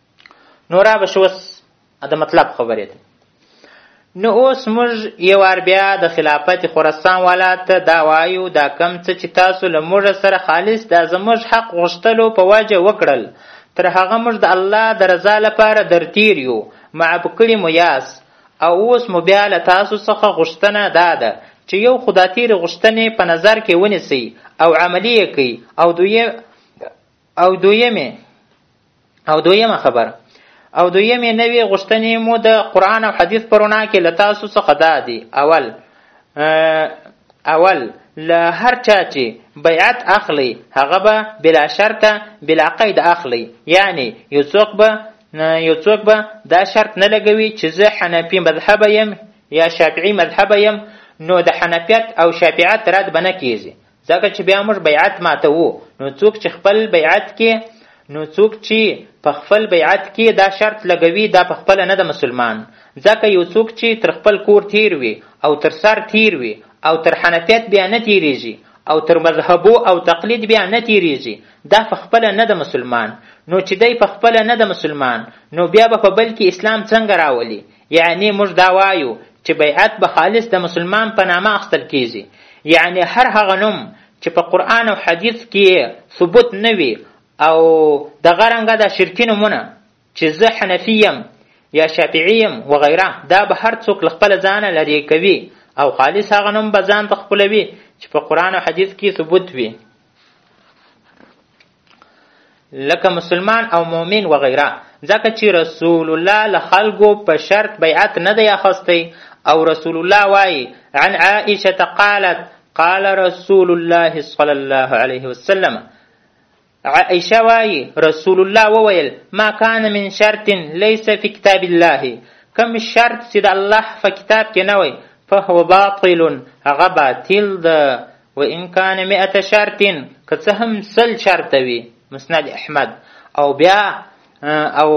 نو را به شو اوس د مطلب خبرې ته نو اوس موږ یو وار بیا د خلافت خراسان والا ته دا وایو دا کم څه چې تاسو له موږ سره خالص دا زموږ حق غوښتلو په وجه وکړل تر هغه موږ د الله د رضا لپاره درتیر یو معاف کړي مو یاست او اوس مو بیا له تاسو څخه غوښتنه دا ده چې یو خدا تیرې غوښتنې په نظر کې ونیسئ او عملي یې کړئ او دویم او دویمې او دویمه خبره او دویمې نوې غوښتنې مو د قرآن او حدیث په رڼا کې له تاسو څخه دا دي اول اول له هر چا چې بیعت اخلي هغه به بلا شرطه بلا قید اخلي یعنی یو څوک به یو څوک به دا شرط نه لګوي چې زه حنفي مذهبه یم یا شافعي مذهبه یم نو د حنفیت او شافعیت رد به نه کیږي ځکه چې بیا موږ بیعت ماتوو نو څوک چې خپل بیعت کې نو څوک چې په خپل بیعت کې دا شرط لګوي دا په خپل نه د مسلمان ځکه یو څوک چې تر خپل کور تیر وي او تر سر تیر وي او تر حنفیت بیا نه تیریږي او تر مذهبو او تقلید بیا نه تیریږي دا په خپل نه د مسلمان نو چې دی په خپل نه د مسلمان نو بیا به په بل کې اسلام څنګه راولي یعنې موږ دا وایو چې بیعت به خالص د مسلمان په نامه اخستل کیږي یعنې هر هغه نوم چې په قرآن او حدیث کې ثبوت نه وي او دغه رنګه د شرکي نومونه چې زه حنفي یم یا شافعي یم وغیره دا به هر څوک له خپله ځانه لرې کوي او خالص هغه نوم به ځان ته خپلوي چې په قرآن او حدیث کې ثبوت وي لکه مسلمان او مؤمن و غیره ځکه چې رسول الله له خلکو په شرط بیعت نه دی اخیستی او رسول الله وایي عن عائشه قالت قال رسول الله صلی الله علیه وسلم عائشه وایي رسول الله وویل ما کان من شرط لیس فی کتاب الله کم شرط چې د الله په کتاب کې نه وي فهو باطل هغه باطل ده و ان کان مئة شرط که څه هم سل شرط وي مسند احمد او بیا او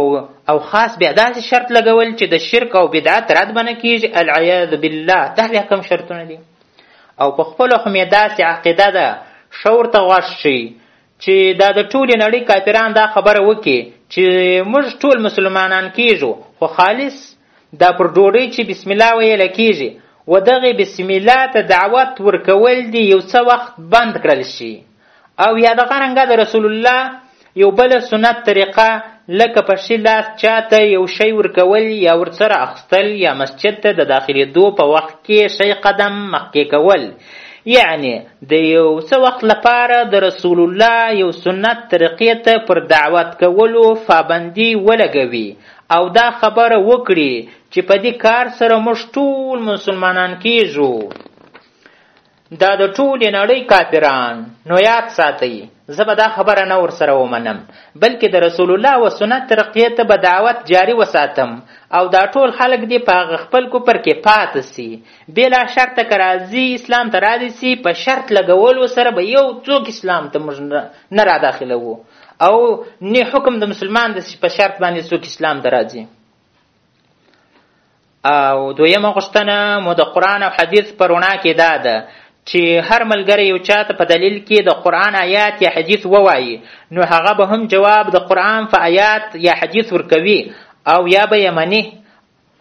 او خاص بیا داسې شرط لګول چې د شرک او بدعت رد بنه کیږي العیاذ بالله دا بیا کوم شرطونه دي او په خپل خو مې داسې عقیده ده ښه ورته غوږ شي چې دا د ټولې نړۍ کافران دا خبره وکړي چې موږ ټول مسلمانان کیږو خو خالص دا پر ډوډۍ چې بسم الله ویل کیږي و دغه بسم الله ته دعوت ورکول دي یو څه وخت بند کړل شي او یا دغه رنګه د رسول الله یو بل سنت طریقه لکه په ښي لاس چاته یو شی ورکول یا ورسره اخستل یا مسجد ته د داخلېدو په وخت کې شی قدم مخکې کول یعنې د یو څه وخت لپاره د رسول الله یو سنت طریقې ته پر دعوت کولو پابندي ولګوي او دا خبره وکړي چې په دې کار سره موږ ټول مسلمانان کیږو دا د ټولې نړۍ کافران نو یاد ساتئ زه به دا خبره نه ورسره ومنم بلکې د رسول الله و سنت ترقیې ته به دعوت جاري وساتم او دا ټول خلک دې په هغه خپل کفر کې پاتې سي بلا شرط که راځي اسلام ته راځي سي په شرط لګولو سره به یو څوک اسلام ته موږ نه را داخلوو او نه حکم د مسلمان د په شرط باندې څوک اسلام ته راځي او دویمه غوښتنه مو د قرآن او حدیث په رڼا کې دا ده چې هر ملګری یو چاته په دلیل کې د قرآن آیات یا حدیث ووایي نو هغه به هم جواب د قرآن په آیات یا حدیث ورکوي او یا به یې مني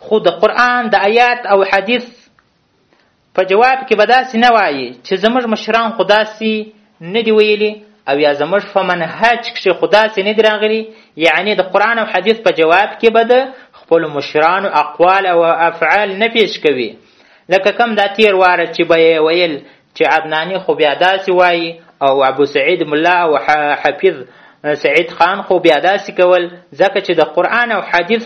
خو د قرآن د آیات او حدیث په جواب کې به داسې نه وایي چې زموږ مشران خو داسې نه دي ویلي او یا زموږ په منهج کښې خو داسې نه دي راغلي یعنې د قرآن او حدیث په جواب کې به د خپلو مشرانو اقوال او افعال نه پیش کوي لکه کم دا تیر واره چې به یې ویل چې عدناني خو بیا داسې وایي او ابو سعید ملا او حفیظ سعید خان خو بیا داسې کول ځکه چې د قرآن او حدیث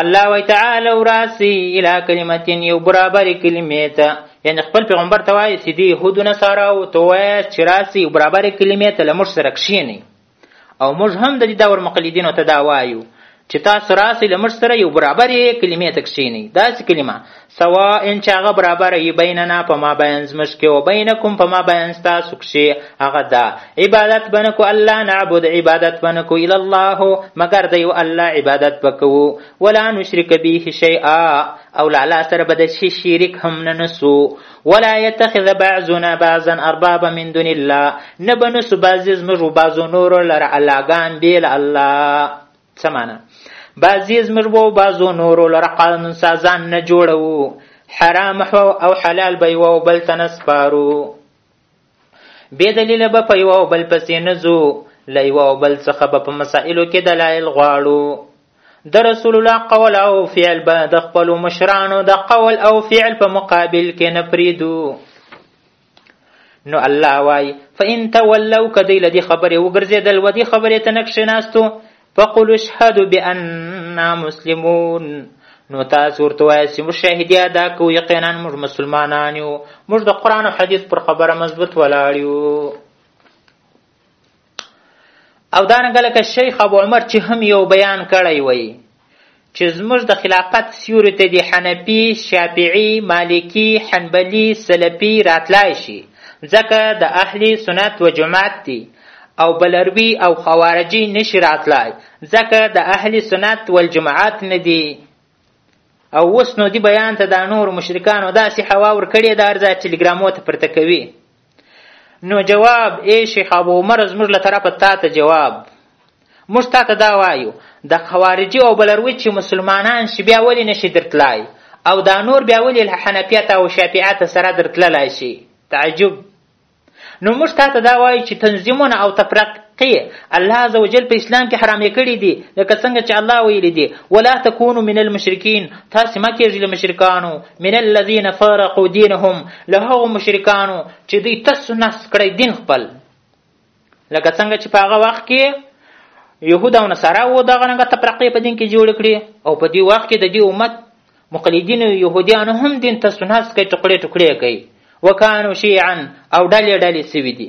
الله وتعالى وراسي الى كلمه یو برابر کلمې ته یعنی خپل پیغمبر ته وایي چې دی يهودو نصاراو ته وایي چې راسي یو برابر کلمې ته له موږ سره کښېنئ او موږ هم د دې دور مقلدینو ته دا وایو چې تاسو راسي له موږ سره یو برابر کلمې ته کښېنئ داسې کلمه سواء چې هغه برابر یي بیننا په ما بیان زموږ کې او بینکم په ما بیان ستاسو کښې هغه دا عبادت به نه کو الله نعبد عبادت به نه کو الا الله مګر د یو الله عبادت به کوو ولا نشرک به شیئا او له الله سره به د شي شریک هم نه نسو ولا یتخذ بعضنا بعضا اربابا من دون الله نه به نسو بعضې زموږ و بعضو نورو لره اللهګان بې له الله څه معنی بعضی زموږ وو بعضو نورو لره قانون سازان نه جوړوو حرام حو او حلال به یو بل ته نه سپارو بې دلیله به په یو او بل پسې نه ځو له یو او بل څخه به په مسایلو کې دلایل غواړو د رسول الله قول او فعل به د خپلو مشرانو د قول او فعل په مقابل کې نه پریدو نو الله وای فان تولوا کدی لدی خبره وګرځیدل ودی خبره ته نقش ناستو فقل اشهد باننا مسلمون نو تاسو ورته وایئ چې موږ شاهدي ادا کوو یقینا موږ مسلمانان یو موږ د قرآن او حدیث پر خبره مضبوط ولاړ یو او دا نه لکه شیخ ابو عمر چې هم یو بیان کړی وای چې زموږ د خلافت سیوري ته د حنفي شافعي مالکي حنبلي سلفي راتلای شي ځکه د اهل سنت و جماعت دي او بلروي او خوارجي نشي راتلای ځکه د اهل سنت والجماعت نه دي او اوس نو دی بیان ته دا نور مشرکانو داسې هوا ورکړې ده هر ځای ټلګرامو ته پرته کوي نو جواب ای شیخ ابو عمر زموږ له طرفه تا ته جواب موږ تا ته دا وایو د خوارجي او بلروي چې مسلمانان شي بیا ولې نشي درتلای او دا نور بیا ولې له حنفیت او شافعیت سره درتللای شي تعجب نو موږ تا ته دا وایو چې تنظیمونه او تفرق قي الله عز وجل په اسلام کې حرام کړی دی لکه څنګه چې الله ویلی دی ولا تکونو من المشرکین تاسو ما کېږي له مشرکانو من الذين فرقوا دينهم له هغو مشرکانو چې دوی تاسو نس کړی دین خپل لکه څنګه چې په هغه وخت کې يهود او نصارا و دغه رنګه تفرقې په دین کې جوړ کړي او په دې وخت کې د دې امت مقلدین يهوديان هم دین تاسو نس کوي ټکړې ټکړې کوي وکانو شیعا او ډلې ډلې سوي دي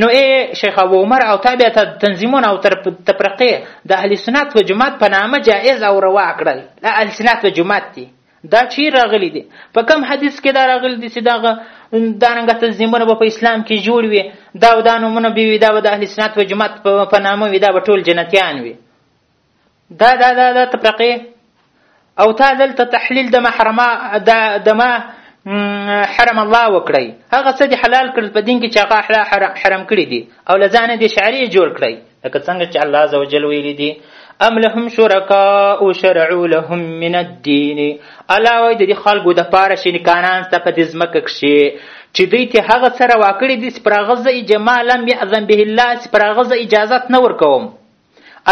نو ای شیخ ابو عمر او تابع ته تنظیمونه او تر تفرقه د اهل سنت و جماعت په نامه جائز او روا کړل دا اهل سنت و جماعت دي دا چی راغلی دي په کم حدیث کې دا راغلی دي چې دا دارنګ تنظیمونه په اسلام کې جوړ وي دا او دا نومونه به وي دا د اهل سنت و جماعت په نامه وي دا به ټول جنتیان وي دا دا دا دا تفرقه او تا دلته تحلیل د محرمه دا د ما حرم الله وکړی هغه څه دی حلال کړل په دین کې چې هغه حرام حرام کړی دي او لزانه دی شعری جوړ کړی لکه څنګه چې الله عزوجل ویلی دی ام لهم شرکاء شرعوا لهم من الدین الا وای د دې خلکو د پاره شین کانان ته په دې ځمکه کښې چې دوی ته هغه سره واکړي دي چې پر هغه ځای جما لم یأذن به الله چې پر هغه ځای اجازت نه ورکوم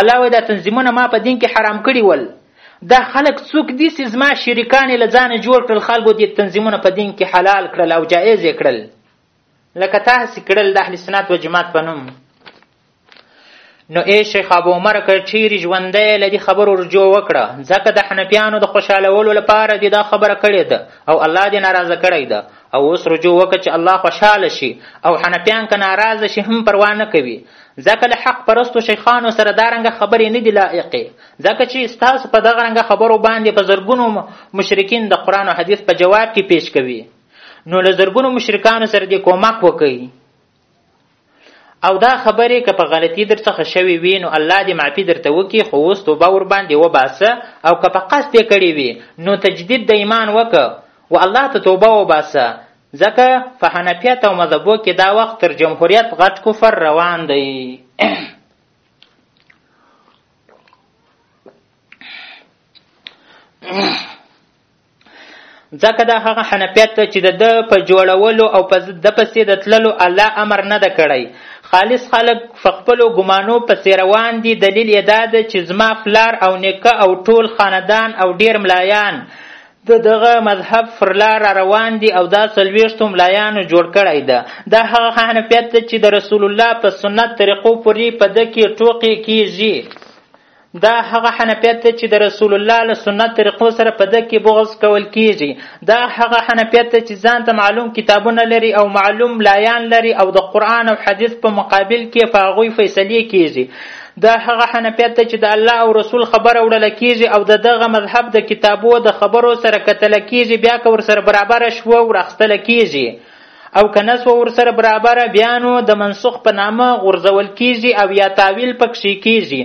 الله وایي دا تنظیمونه ما په دین کې حرام کړي ول دا خلک څوک دي چې زما شریکان یې له ځانه جوړ کړل خلکو دې تنظیمونه په دین کې حلال کړل او جایز یې کړل لکه تاسې کړل د اهل سنت و جماعت په نوم نو ای شیخ ابو عمر که چیرې ژوندی له دې خبرو رجوع وکړه ځکه د حنفیانو د خوشحالولو لپاره دې دا خبره کړې ده او الله دې ناراضه کړی ده او اوس رجوع وکړه چې الله خوشحاله شي او حنفیان که ناراضه شي هم پروا نه کوي ځکه له حق پرستو شیخانو سره دا رنګه خبرې نه دي لایقې ځکه چې ستاسو په دغه رنګه خبرو باندې په زرګونو مشرکین د قرآن او حدیث په جواب کې پیش کوي نو له زرګونو مشرکانو سره دې کومک وکړي او دا خبرې که په غلطي در څخه شوې وي نو الله دې معافي درته وکړي خو اوس توبه ورباندې وباسه او که په قصد یې کړې وي نو تجدید د ایمان وکړه و الله ته توبه وباسه ځکه په حنفیت او مذهبو کې دا وخت تر جمهوریت غټ کفر روان دی ځکه دا هغه حنفیت ته چې د ده په جوړولو او په ده پسې د تللو الله امر نه ده کړی خالص خلک په خپلو ګمانو پسې روان دي دلیل یې دا ده چې زما پلار او نیکه او ټول خاندان او ډیر ملایان د دغه مذهب پر لار روان دي او دا څلوېښتو ملایانو جوړ کړی ده دا هغه حنفیت ده چې د رسول الله په سنت طریقو پورې په ده کې ټوقې کیږي دا هغه حنفیت دی چې د رسول الله له سنت طریقو سره په ده کې بغض کول کیږي دا هغه حنفیت دی چې ځان ته معلوم کتابونه لري او معلوم لایان لري او د قرآن او حدیث په مقابل کې په هغوی فیصلې کیږي دا هغه حنفیت دی چې د الله او رسول خبره وړل کیږي او د دغه مذهب د کتابو د خبرو سره کتل کیږي بیا که ورسره برابر شوه ورخستل کیږي او که نس و ورسره برابر بیا نو د منسوخ په نامه غورځول کیږي او یا تعویل پکښې کیږي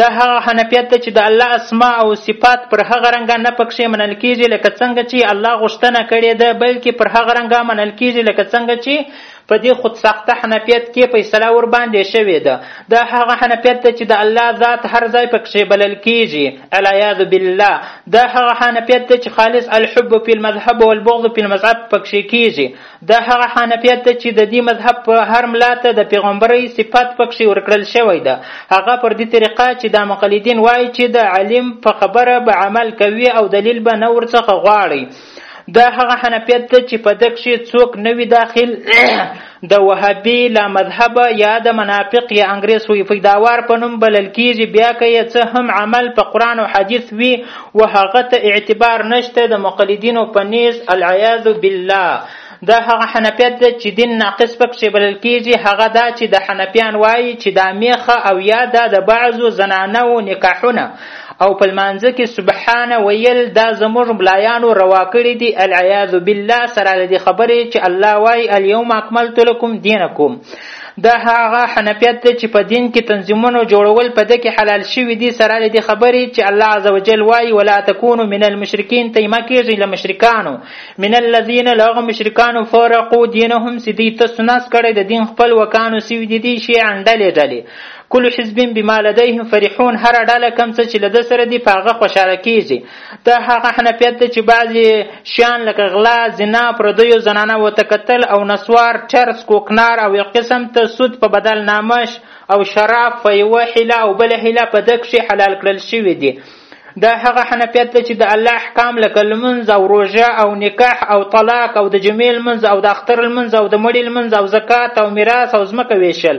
دا هغه حنفیت ده چې د الله اسماء او صفات پر هغه رنګه نه پکښې منل کیږي لکه څنګه چې الله غوښتنه کړې ده بلکې پر هغه رنګه منل کیږي لکه څنګه چې په دې خود ساخته حنفیت کې فیصله ور باندې شوې ده دا هغه حنفیت ده چې د الله ذات هر ځای پکښې بلل کیږي العیاذ بالله دا هغه حنفیت دی چې خالص الحب فی المذهب والبغض فی المذهب پکښې کیږي دا هغه حنفیت دی چې د دې مذهب په هر ملا ته د پیغمبرۍ صفات پکښې ورکړل شوی ده هغه پر دې طریقه چې دا مقلدین وایي چې د عالم په خبره به عمل کوي او دلیل به نه ورڅخه غواړي دا هغه حنفیت ده چې په ده کښې څوک نه وي داخل د وهابي لا مذهب یا د منافق یا انګریز وي فیداوار په نوم بلل کیږي بیا که یې څه هم عمل په قرآن او حدیث وي و هغه ته اعتبار نشته د مقلدینو په نیز العیاذ بالله دا هغه حنفیت ده چې دین ناقص پکښې بلل کېږي هغه دا چې د حنفیان وایي چې دا میخه او یا دا د بعضو زنانو نکاحونه او په لمانځه کې سبحانه ویل دا زموږ ملایانو روا کړي دي العیاذ بالله سره له دې خبرې چې الله وایي الیوم اکملت لکم دینکم دا هغه حنفیت دی چې په دین کې تنظیمونو جوړول په ده کې حلال شوي دي سره له دې خبرې چې الله عز وجل وایي ولا تکونو من المشرکین تیمه کېږئ له مشرکانو من الذين لغ مشرکان فرقوا دينهم سدي تسناس کړي د دین خپل وکانو سی دي دي شي انډلې ډلې کل حزب بما لديهم فرحون هر ډله کم څه چې لده سره دی پاغه خوشاله کیږي دا هغه حنفیت دی چې بعضی شیان لکه غلا زنا پردیو زنانه وتکتل او نسوار چرس کوکنار او یو قسم ته سود په بدل نامش او شراب فیوه حله او بل حله په دک شي حلال کړل شوی دی دا هغه حنفیت دی چې د الله احکام لکه لمونځ او روژه او نکاح او طلاق او د جمعې لمونځ او د اختر لمونځ او د مړي لمونځ او زکات او میراث او ځمکه ویشل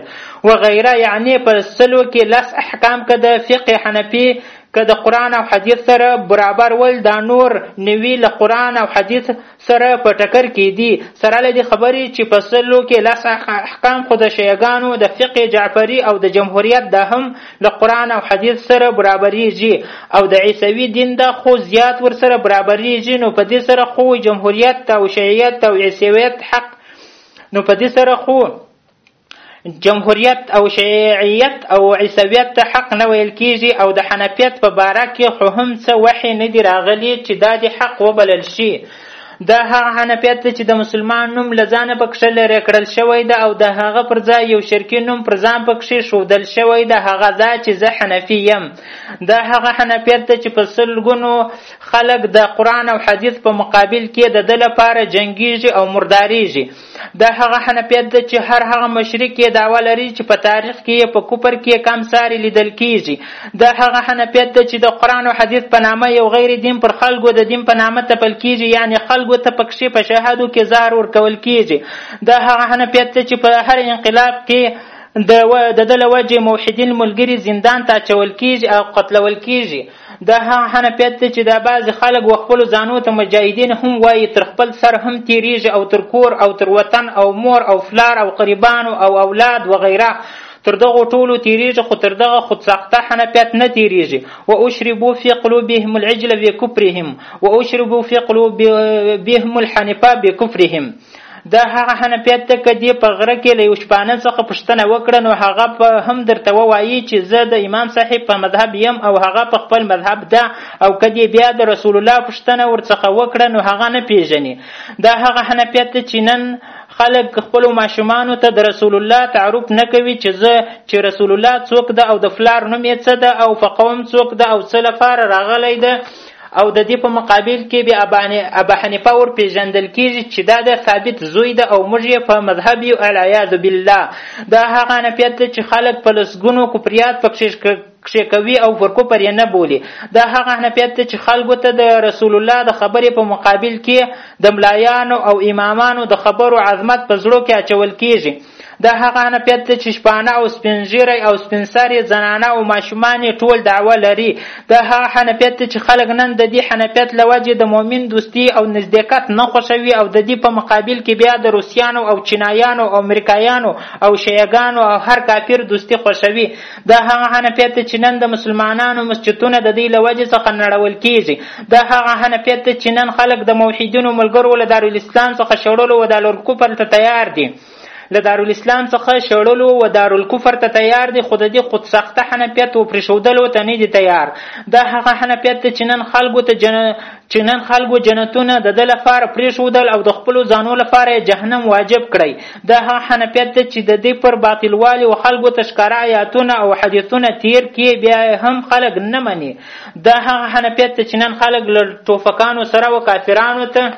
وغیره یعنې په سلو کې لس احکام که د فقه حنفي که د قرآن او حدیث سره برابر ول دا نور نوي له قرآن او حدیث سره په ټکر کې دي، سره له دې خبرې چې په سلو کې لس احکام خو د شیعه ګانو د فقه جعفري او د جمهوریت دا هم له قرآن او حدیث سره برابرېږي او د عیسوي دین دا خو زیات ورسره برابرېږي، نو په دې سره خو جمهوریت او شیعیت او عیسویت حق نو په دې سره خو جمهوریت او شیعیت او عیسویت ته حق نه ویل کیږي او د حنفیت په باره کې خو هم څه وحې نه دي راغلي چې دا دې حق وبلل شي دا هغه حنفیت دی چې د مسلمان نوم له ځانه پکښې لرې کړل شوی ده او د هغه پر ځای یو شرکي نوم پر ځان پکښې ښودل شوی ده هغه دا چې زه حنفي یم دا هغه حنفیت دی چې په سلګونو خلک د قرآن او حدیث په مقابل کې د ده لپاره جنګیږي او مرداریږي دا هغه حنفیت ده چې هر هغه مشرک یې دعوا لري چې په تاریخ کې یې په کفر کې کم ساری لیدل کیږي دا هغه حنفیت ده چې د قرآن او حدیث په نامه یو غیر دین پر خلکو د دین په نامه تپل کیږي یعنی خلکو ته پکښې په شهادو کې زهر ورکول کیږي دا هغه حنفیت ده چې په هر انقلاب کې د د د لوجه موحدین ملګری زندان ته چول کیږي او قتلول کیږي دا هغه حنفیت دی چې دا بعضې خلک و خپلو ځانو ته مجاهدین هم وایي تر خپل سر هم تیریږي او تر کور او تر وطن او مور او فلار او قریبانو او اولاد وغیره تر دغه ټولو تیریږي خو تر دغه خود ساخته حنفیت نه تیریږي و اشربو فی قلوبهم العجل بکفرهم و اشربو فی قلوبهم الحنفه بکفرهم د هغه حنفیت ته که دې په غره کې له یو شپانه څخه پوښتنه وکړه نو هغه په هم درته ووایي چې زه د امام صاحب په مذهب یم او هغه په خپل مذهب ده او که دې بیا د رسول الله پوښتنه ورڅخه وکړه نو هغه نه پیژني دا هغه حنفیت ته چې نن خلک خپل ماشومان ته د رسول الله تعارف نه کوي چې زه چې رسول الله څوک ده او د فلار نوم یې څه ده او فقوم څوک ده او څه لپاره راغلی ده او د دې په مقابل کې بیا ابا حنیفه ور پیژندل کیږي چې دا د ثابت زوی ده او موږ یې په مذهب یو العیاذ بالله دا هغه نفیت دی چې خلک په لسګونو کفریات پکښې کښې کوي او پر کفر یې نه بولي دا هغه حنفیت دی چې خلکو ته د رسول الله د خبرې په مقابل کې د ملایانو او امامانو د خبرو عظمت په زړه کې اچول کیږي دا هغه حنفیت دی چې شپانه او سپین ږیری او سپین سرې زنانه او ماشومان یې ټول دعوه لري دا هغه حنفیت دی چې خلک نن د دې حنفیت له وجې د مؤمن دوستي او نزدېکت نه خوښوي او د دې په مقابل کې بیا د روسیانو او چینایانو او امریکایانو او شیعګانو او هر کافر دوستي خوښوي دا هغه حنفیت دی چې نن د مسلمانانو مسجدونه د دوی له وجې څخه نړول کېږي دا هغه حنفیت دی چې نن خلک د موحدینو ملګرو له دارالاسلام څخه شړلو و دارالکفر ته تیار دي له دارالاسلام څخه شړلو و دارالکفر ته تیار دي خو د دې خودساخته حنفیت و پرېښودلو ته نه دي تیار دا هغه حنفیت دی چې نن خلکو ته جن... چې نن خلکو جنتونه د ده لپاره پرېښودل او د خپلو ځانو لپاره یې جهنم واجب کړی دا هغه حنفیت دی چې د دې پر باطلوالي و خلکو ته ښکاره ایاتونه او حدیثونه تیر کې بیا هم خلک نه مني دا هغه حنفیت دی چې نن خلک له ټوفکانو سره و کافرانو ته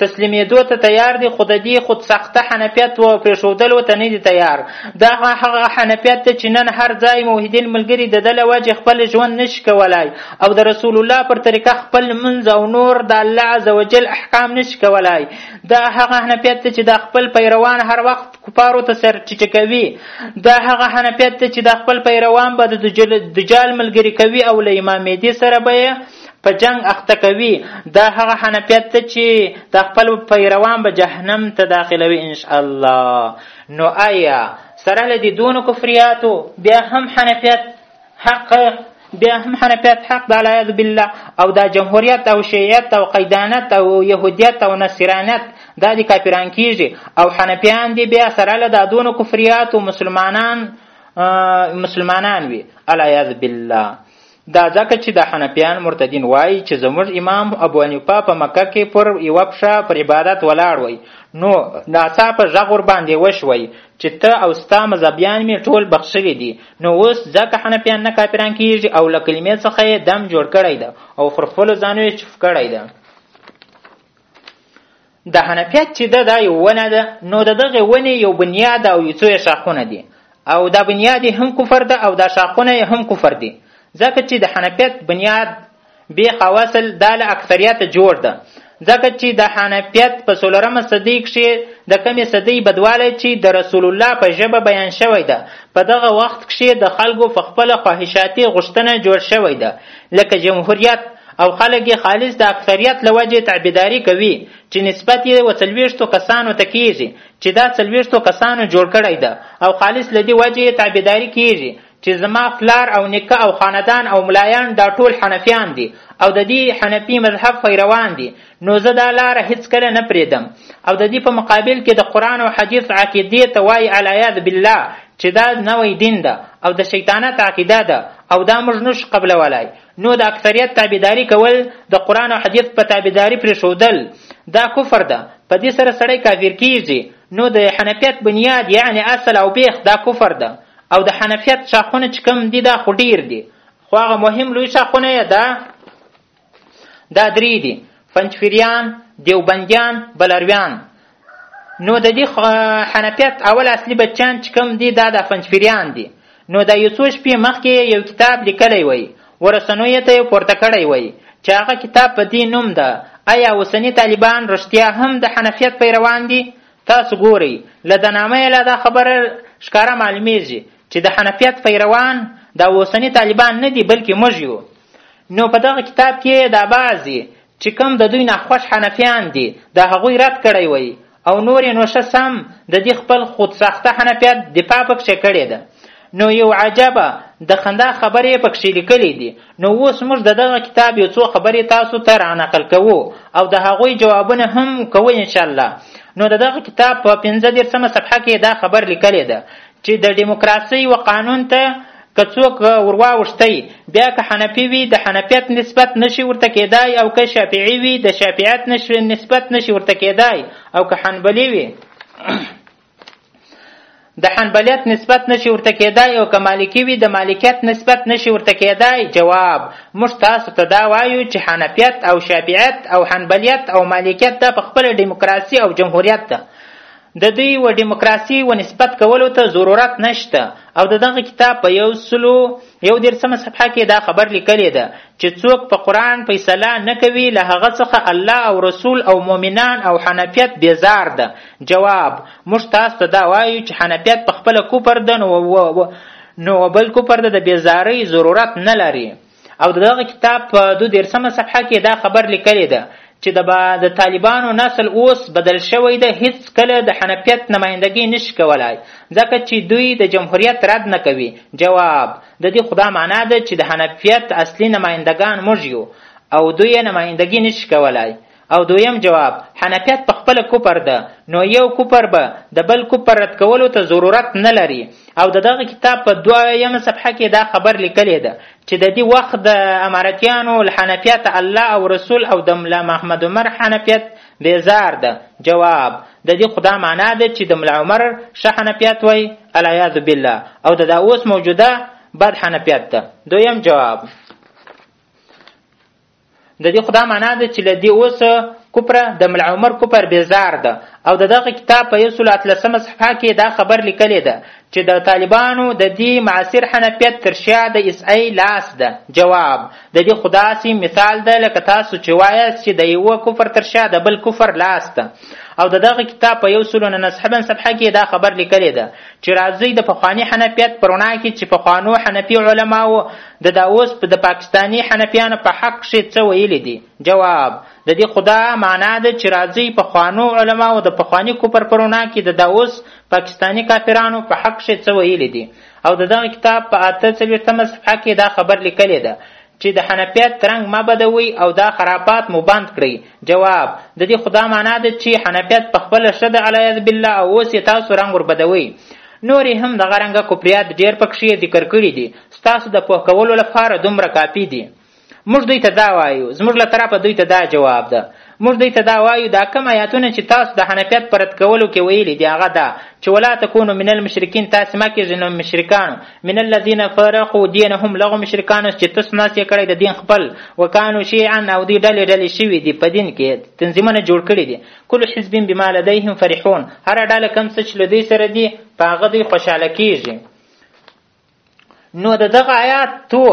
تسلیمېدو ته تیار دي خو د دې خود ساخته حنفیت و پرېښودلو ته نه دي تیار دا هغه حنفیت دی چې نن هر ځای موحدین ملګري د ده له وجې خپل ژوند نشي کولای او د رسول الله پر طریقه خپل لمونځ او نور د الله عز وجل احکام نشي کولای دا هغه حنفیت دی چې دا خپل پیروان هر وخت کفارو ته سر ټیټه کوي دا هغه حنفیت دی چې دا خپل پیروان به د دجال ملګري کوي او له امام مهدي سره به په جنګ اخته کوي دا هغه حنفیت ته چې دا خپل پیروان به جهنم ته داخلوي ان شاء الله نو آیا سره له دې دونو کفریاتو بیا هم حنفیت حق بیا هم حنفیت حق د العیاذ بالله او دا جمهوریت او شیعیت او قیدانت او یهودیت او نصرانیت دا د کافران کیږي او حنفیان دي بیا سره له دا دونو کفریاتو مسلمانان مسلمانان وي العیاذ بالله دا ځکه چې د حنفیان مرتدین وایي چې زموږ امام ابو حنیفه په مکه کې پر یوه پښه پر عبادت ولاړ وای نو ناڅاپه غږ ورباندې وشوی چې ته او ستا مذهبیان مې ټول بخښلي دي نو اوس ځکه حنفیان نه کافران کیږي او له کلمې څخه یې دم جوړ کړی ده او پر خپلو ځانو یې چف کړی ده د حنفیت چې ده دا یو ونه ده نو د دغې ونې یو بنیاد او یو څو شاخونه دي او دا بنیاد هم کفر ده او دا شاخونه هم کفر دي ځکه چې د حنفیت بنیاد بې خواصل دا له اکثریت جوړ ده ځکه چې د حنفیت په څلورمه صدۍ کښې د کمې صدۍ بدوالی چې د رسول الله په ژبه بیان شوی ده په دغه وخت کښې د خلکو په خپله خواهشاتي غوښتنه جوړ شوی ده لکه جمهوریت او خلک یې خالص د اکثریت له وجې تعبیداري کوي چې نسبت یې و څلوېښتو کسانو ته کېږي چې دا څلوېښتو کسانو جوړ کړی ده او خالص له دې وجې یې تعبیداري کېږي چې زما پلار او نیکه او خاندان او ملایان دا ټول حنفیان دي او د دې حنفي مذهب پیروان دي نو زه دا لاره هیڅکله نه پرېږدم او د دې په مقابل کې د قرآن او حدیث عقیدې ته وایي العیاذ بالله چې دا نوی دین ده او د شیطانت عقیده ده او دا موږ نشو قبلولای نو د اکثریت تابعداري کول د قرآن او حدیث په تابعداري پرېښودل دا کفر ده په دې سره سړی کافر کیږي نو د حنفیت بنیاد یعنی اصل او بیخ دا کفر ده او د حنفیت شاخونه چې کوم دي دا خو ډیر دي خو هغه مهم لوی شاخونه یې دا دا درې دي فنچفریان دیوبندیان بلرویان نو د دې حنفیت اول اصلي بچیان چې کوم دي دا د پنجپیریان دي نو دا یو څو شپې مخکې یو کتاب لیکلی وی ورسنویې ته یې پورته کړی وی چې هغه کتاب په دې نوم ده آیا اوسني طالبان رښتیا هم د حنفیت پیروان دي تاسو ګورئ له د نامه یې لا دا خبره ښکاره معلومیږي چې د حنفیت پیروان دا اوسني طالبان نه دي بلکې موږ یو نو په دغه کتاب کې دا بعضي چې کوم د دوی نه خوښ حنفیان دي د هغوی رد کړی وای او نور یې نو ښه سم د دې خپل خودساخته حنفیت دفاع پکښې کړې ده نو یو عجبه د خندا خبرې یې پکښې لیکلې دي نو اوس موږ د دغه کتاب یو څو خبرې تاسو ته رانقل کوو او د هغوی جوابونه هم کوو انشاءالله نو د دغه کتاب په پنځه دېرشمه صفحه کې دا خبر لیکلې ده چې د ډیموکراسۍ و قانون ته که څوک ورواوښتی بیا که حنفي وي د حنفیت نسبت نشي ورته کېدای او که شافعي وي د شافعیت نسبت نشي ورته کېدای او که حنبلي وي د حنبلیت نسبت نشي ورته کېدای او که مالکي وي د مالکیت نسبت نشي ورته کېدای جواب موږ تاسو ته دا وایو چې حنفیت او شافعیت او حنبلیت او مالکیت دا په خپله ډیموکراسي او جمهوریت ده د دوی و دیموکراسي و نسبت کولو ته ضرورت نشته او د دغه کتاب په یو سلو یو دیرسمه صفحه کې دا خبر لیکلې ده چې څوک په قرآن فیصله نه کوي له هغه څخه الله او رسول او مؤمنان او حنفیت بیزار ده جواب موږ تاسو ته دا وایو چې حنفیت په خپله کفر ده نو نو بل کفر ده د بیزارۍ ضرورت نه لري او دغه کتاب په دو دیرسمه صفحه کې دا خبر لیکلی ده چې د با د طالبانو نسل اوس بدل شوی ده هیڅ کله د حنفیت نمایندګي نشي کولای ځکه چې دوی د جمهوریت رد نه کوي جواب د دې خدا معنا ده چې د حنفیت اصلي نمایندګان موږ یو او دوی نمایندګي نشي کولای او دویم جواب حنفیت په خپل کوپر ده نو یو کوپر به د بل کوپر رد کولو ته ضرورت نه لري او د دغه کتاب په دویم صفحه کې دا خبر لیکلی ده چې د دې وخت د امارتیانو له حنفیت الله او رسول او د ملا محمد عمر حنفیت بیزار ده جواب د دې خدا معنا ده چې د ملا عمر شه حنفیت وای العیاذ بالله او د دا اوس موجوده بد حنفیت ده دویم جواب د دې خدا معنا ده چې له دې اوس کوپر د ملا عمر کوپر بیزار ده او د دغه کتاب په 113مه صفحه کې دا خبر لیکلې ده چې د طالبانو د دې معاصر حنفیت تر شا د اسعی لاس ده جواب د دې خداسي مثال ده لکه تاسو چې وایاست چې د یو کفر تر شا د بل کفر لاس ده او د دغه کتاب په 113مه صفحه کې دا خبر لیکلې ده چې راځئ د پخواني حنفیت په رڼا کې چې پخوانو حنفي علماو د دا اوس د پاکستاني حنفیانو په حق کښې څه ویلي دي جواب د دې خدا معنا ده چې راځئ پخوانو علماو د پخواني کفر په رڼا کې د دا اوس پاکستاني کافرانو په حق کښې څه ویلي دي او د دغه کتاب په اته څلوېښتمه صفحه کې دا خبر لیکلی ده چی د حنفیت ترنګ مه بدوی او دا خرافات مو بند کړی جواب د دی خدا معنا ده چی حنفیت په خپل شد علیاذ بالله او اوس یې تاسو رنګ ور بدوی نور یې هم دغه رنګه کفریات ډیر پکښې ذکر کړی دي ستاسو د پوه کولو لپاره دومره کافی دي موږ دوی ته دا وایو زموږ له طرفه دوی ته دا جواب ده موږ دوی ته دا وایو دا کوم آیاتونه چې تاسو د حنفیت په رد کولو کې ویلي دي هغه دا چې ولا تکونو من المشرکین تاسې مه کېږئ له مشرکانو من الذین فرقو دینهم لغو مشرکانو چې تاسو ناس یې کړی د دین خپل وکانو شیعا او دوی ډلې ډلې شوي دي په دین کې تنظیمونه جوړ کړي دي کل حزب بما لدیهم فرحون هره ډله کوم څه چې له دوی سره دي په هغه دوی خوشحاله کېږي نو د دغه آیات تو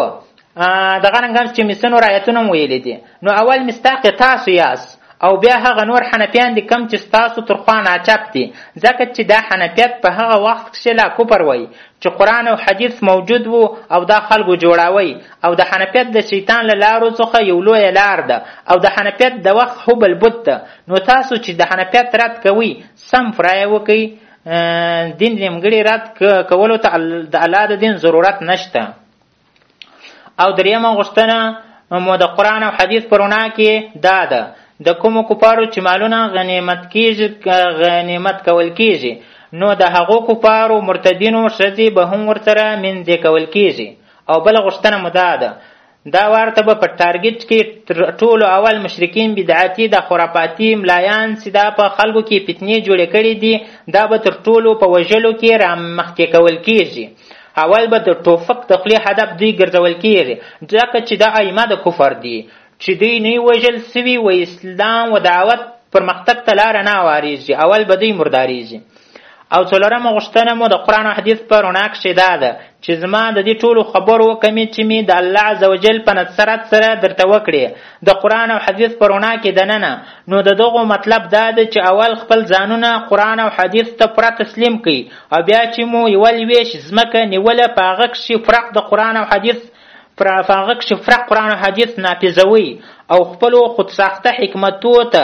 دغه رنګ هم چې مې څه نور آیتونه هم ویلي دي نو اول مستاق تاسو یاست او بیا هغه نور حنفیان دي کم چې ستاسو تر خوا ناچپ دي ځکه چې دا حنفیت په هغه وخت کښې لا کفر وای چې قرآن او حدیث موجود وو او دا خلکو جوړاوی او د حنفیت د شیطان له لارو څخه یو لویه لار ده او د حنفیت د وخت حب البت ده نو تاسو چې د حنفیت رد کوئ سم فرایه وکئ دین نیمګړي رد کولو ته د الله د دین ضرورت نشته او دریمه غوښتنه مو د قرآن او حدیث په رڼا کې دا ده د کومو کفارو چې مالونه غنیمت کیږي غنیمت کول کیږي نو د هغو کفارو مرتدینو ښځې به هم ورسره منځې کول کیږي او بله غوښتنه مو دا ده دا وار ته به په ټارګټ کې تر ټولو اول مشرکین بدعتي دا خرافاتي ملایان چې دا په خلکو کې فتنې جوړې کړې دي دا به تر ټولو په وژلو کې رامخکې کول کیږي اول به د ټوفک د خولې هدف دوی ګرځول کیږي ځکه چې دا ائمه د کفر دي چې دوی نه وژل سوي و اسلام و دعوت پرمختګ ته لاره نه واریږي اول به دوی مرداریږي او څلورمه غوښتنه مو د قرآن او حدیث په رڼا کښې دا ده چې زما د دې ټولو خبرو کمې چې مې د الله عز وجل په نصرت سره درته وکړې د قرآن او حدیث په رڼا کې دننه نو د دغو مطلب دا ده چې اول خپل ځانونه قرآن او حدیث ته پوره تسلیم کړي او بیا چې مو یوه لویش ځمکه نیوله په هغه کښې فرق د قرآن او حدیث پر هغه کښې فرق قرآن او حدیث نافذوي او خپلو خودساخته حکمتو ته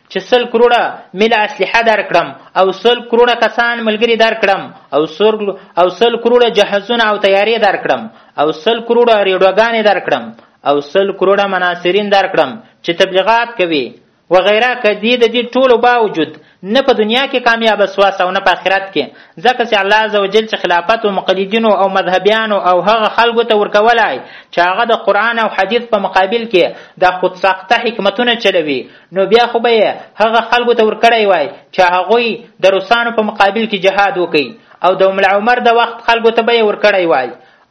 چې سل کروړه مل اسلحه درکړم او سل کروړه کسان ملګري درکړم او سر او سل کروړه جهازونه او تیارې درکړم او سل کروړه ریډوګانې درکړم او سل کروړه مناصرین درکړم چې تبلیغات کوي وغیره که دې د دې ټولو باوجود نه په دنیا کې کامیابه سواس او نه په آخرت کې ځکه چې الله عز وجل چې خلافت او مقلدینو او مذهبیانو او هغه خلکو ته ورکولای چې هغه د قرآن او حدیث په مقابل کې د خودساخته حکمتونه چلوي نو بیا خو به یې هغه خلکو ته ورکړی وای چې هغوی د روسانو په مقابل کې جهاد وکړي او د ام عمر د وخت خلکو ته به یې ورکړی وای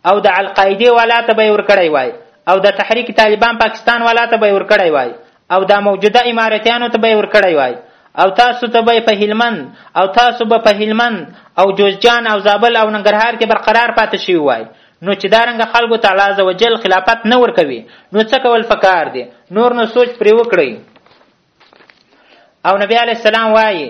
او د القاعدې والا ته به یې ورکړی وای او د تحریک طالبان پاکستان والا ته به یې ورکړی وای او دا موجوده امارتیانو ته به یې ورکړی وای او تاسو ته به په هلمند او تاسو به په هلمند او جوزجان او زابل او ننګرهار کې برقرار پاتې شوي وای نو چې دا رنګه خلکو ته الله عزوجل خلافت نه ورکوي نو څه کول پکار دي نور نو سوچ پرې وکړئ او نبی علیه السلام وایي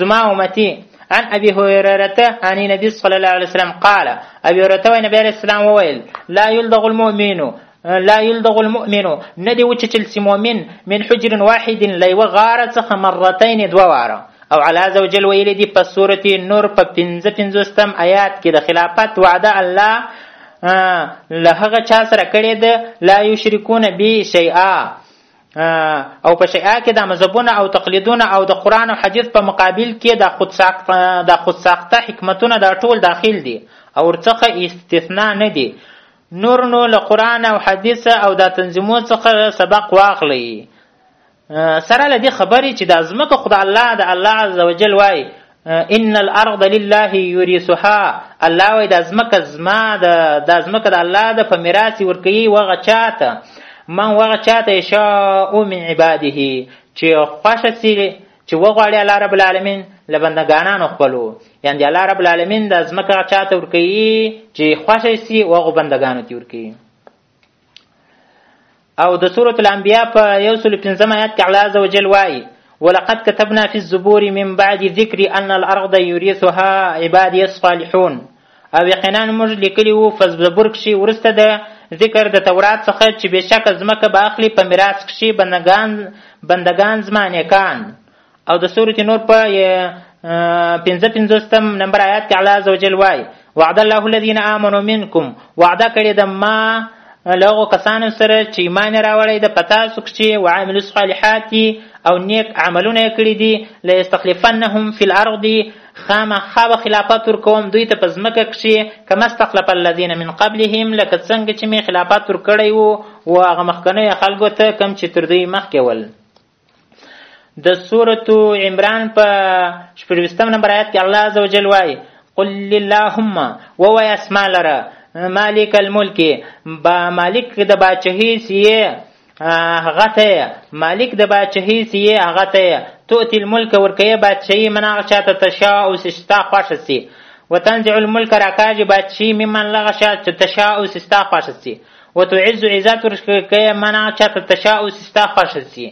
زما امتي عن ابي هريره عن النبي صلى الله عليه وسلم قال ابي هريره وای نبی علیه السلام وویل لا يلدغ المؤمن لا يلدغ المؤمن ندي وچچل سي مؤمن من حجر واحد لا يو غاره څخه مرتين دوه واره او علی عز وجل ویل دي په سورته نور په 15 پنځوستم آیات کې د خلافت وعده الله له هغه چا سره کړې ده لا یشرکون بی شیئا او په شیعه کې د مذهبونه او تقلیدونه او د قرآن او حدیث په مقابل کې د خودساخته د خودساخته حکمتونه دا ټول داخل دي او ورڅخه استثنا نه دي نور نو له قرآن او حدیث او دا تنظیمو څخه سبق واخلئ سره له دې خبرې چې دا ځمکه خو د الله د الله عز وجل وایي ان الارض لله یورثها الله وایي دا ځمکه زما د دا ځمکه د الله د په میراث ورکوي وغه چاته من وغه چاته یشاء من عباده چې خوښه سي چې وغواړي الله رب العالمین له بندګانانو خپلو یعنې الله رب العالمین دا ځمکه چا ته ورکوي چې خوښه سي او هغو بندګانو ته ورکوي او د سورة الانبیاء په یو سل پنځم آیات کې الله عز وجل وایي ولقد كتبنا في الزبور من بعد ذكر أن الأرض يريثها عبادي الصالحون او یقینا موږ لیکلی وو په زبور کښې وروسته د ذکر د تورات څخه چې بېشکه ځمکه به اخلي په میراث کښې بندګان بندګان زما نیکان او د سورة نور په پنځه پنځوستم نمبر آیات کې الله عز وجل وایي وعد الله الذین آمنوا منکم وعده کړې ده ما له هغو کسانو سره چې ایمان یې راوړی ده په تاسو کښې وعاملو الصالحات او نیک عملونه یې کړي دي لیستخلفنهم فی الارض خامخا به خلافت ورکوم دوی ته په ځمکه کښې کما استخلف الذین من قبلهم لکه څنګه چې مې خلافت ورکړی وو و هغه مخکنیو خلکو ته کوم چې تر دوی مخکې ول د سورة عمران په شپږویستم نمبر آیات کې الله عز وجل وایي قل اللهم ووایه اسما لره مالک الملک با مالک د باچهي سیې هغه ته مالک د بادشاهي سي هغه ته تؤتي الملک ورکوي بادشاهي من هغه چا ته تشاء او چې ستا خوښه سي وتنزع الملک راکاږي بادشاهي ممن له هغه چا چې تشاء او چې ستا خوښه سي وتعز عزت ورکوي من هغه چا ته تشاء او چې ستا خوښه سي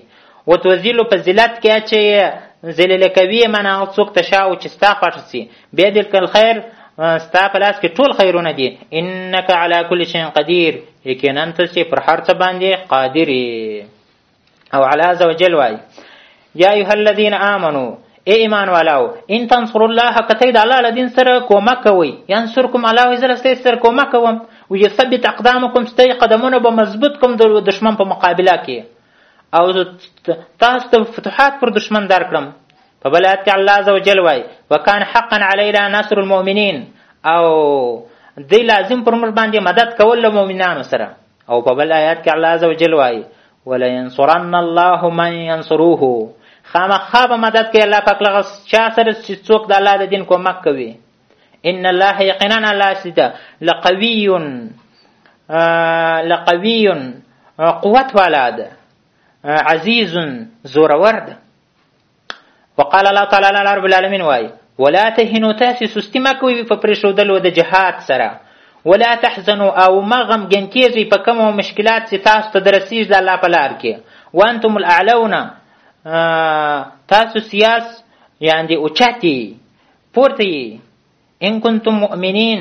وتذل په ذلت کې اچوي ذلیل کوي من هغه څوک تشاء او چې ستا خوښه سي بیا دې کل خیر ستا په لاس کې ټول خیرونه دي انک علی کل شی قدیر یقینا ته چې پر هر څه باندې قادر او علی عز وجل وای یا ایها الذین آمنو ای ایمان والاو ان تنصر الله کته د الله لدین سره کومک کوي ینصرکم الله وزل ستاسو سره کومک کوم ويثبت اقدامکم ستاسو قدمونه به مضبوط کوم د دشمن په مقابله کې او زه تاسو ته فتوحات پر دشمن درکړم په بل آیت کې الله عز وجل وایي وکان حقا علینا نصر المؤمنین او دی لازم پر موږ باندې مدد کول له مؤمنانو سره او په بل آیات کې الله عز وجل وایي ولینصرن الله من ینصروه خامخا به مدد کوي الله پاک لغه چا سره چې څوک د الله د دین کومک کوي ان الله یقینا الله ستا لقوی لقوی قوت والا ده عزیز زورور ده وقال الله تعالی الله رب العالمین وای ولا تهنوا تاسو سستی مکوئ په پرېښودلو د جهاد سره ولا تحزنوا او مه غمګین کیږئ په کومو مشکلات چې تاسو ته درسیږي د الله په لار کې وانتم الاعلون تاسو سیاس یعنې اوچتې پورته یې ان کنتم مؤمنین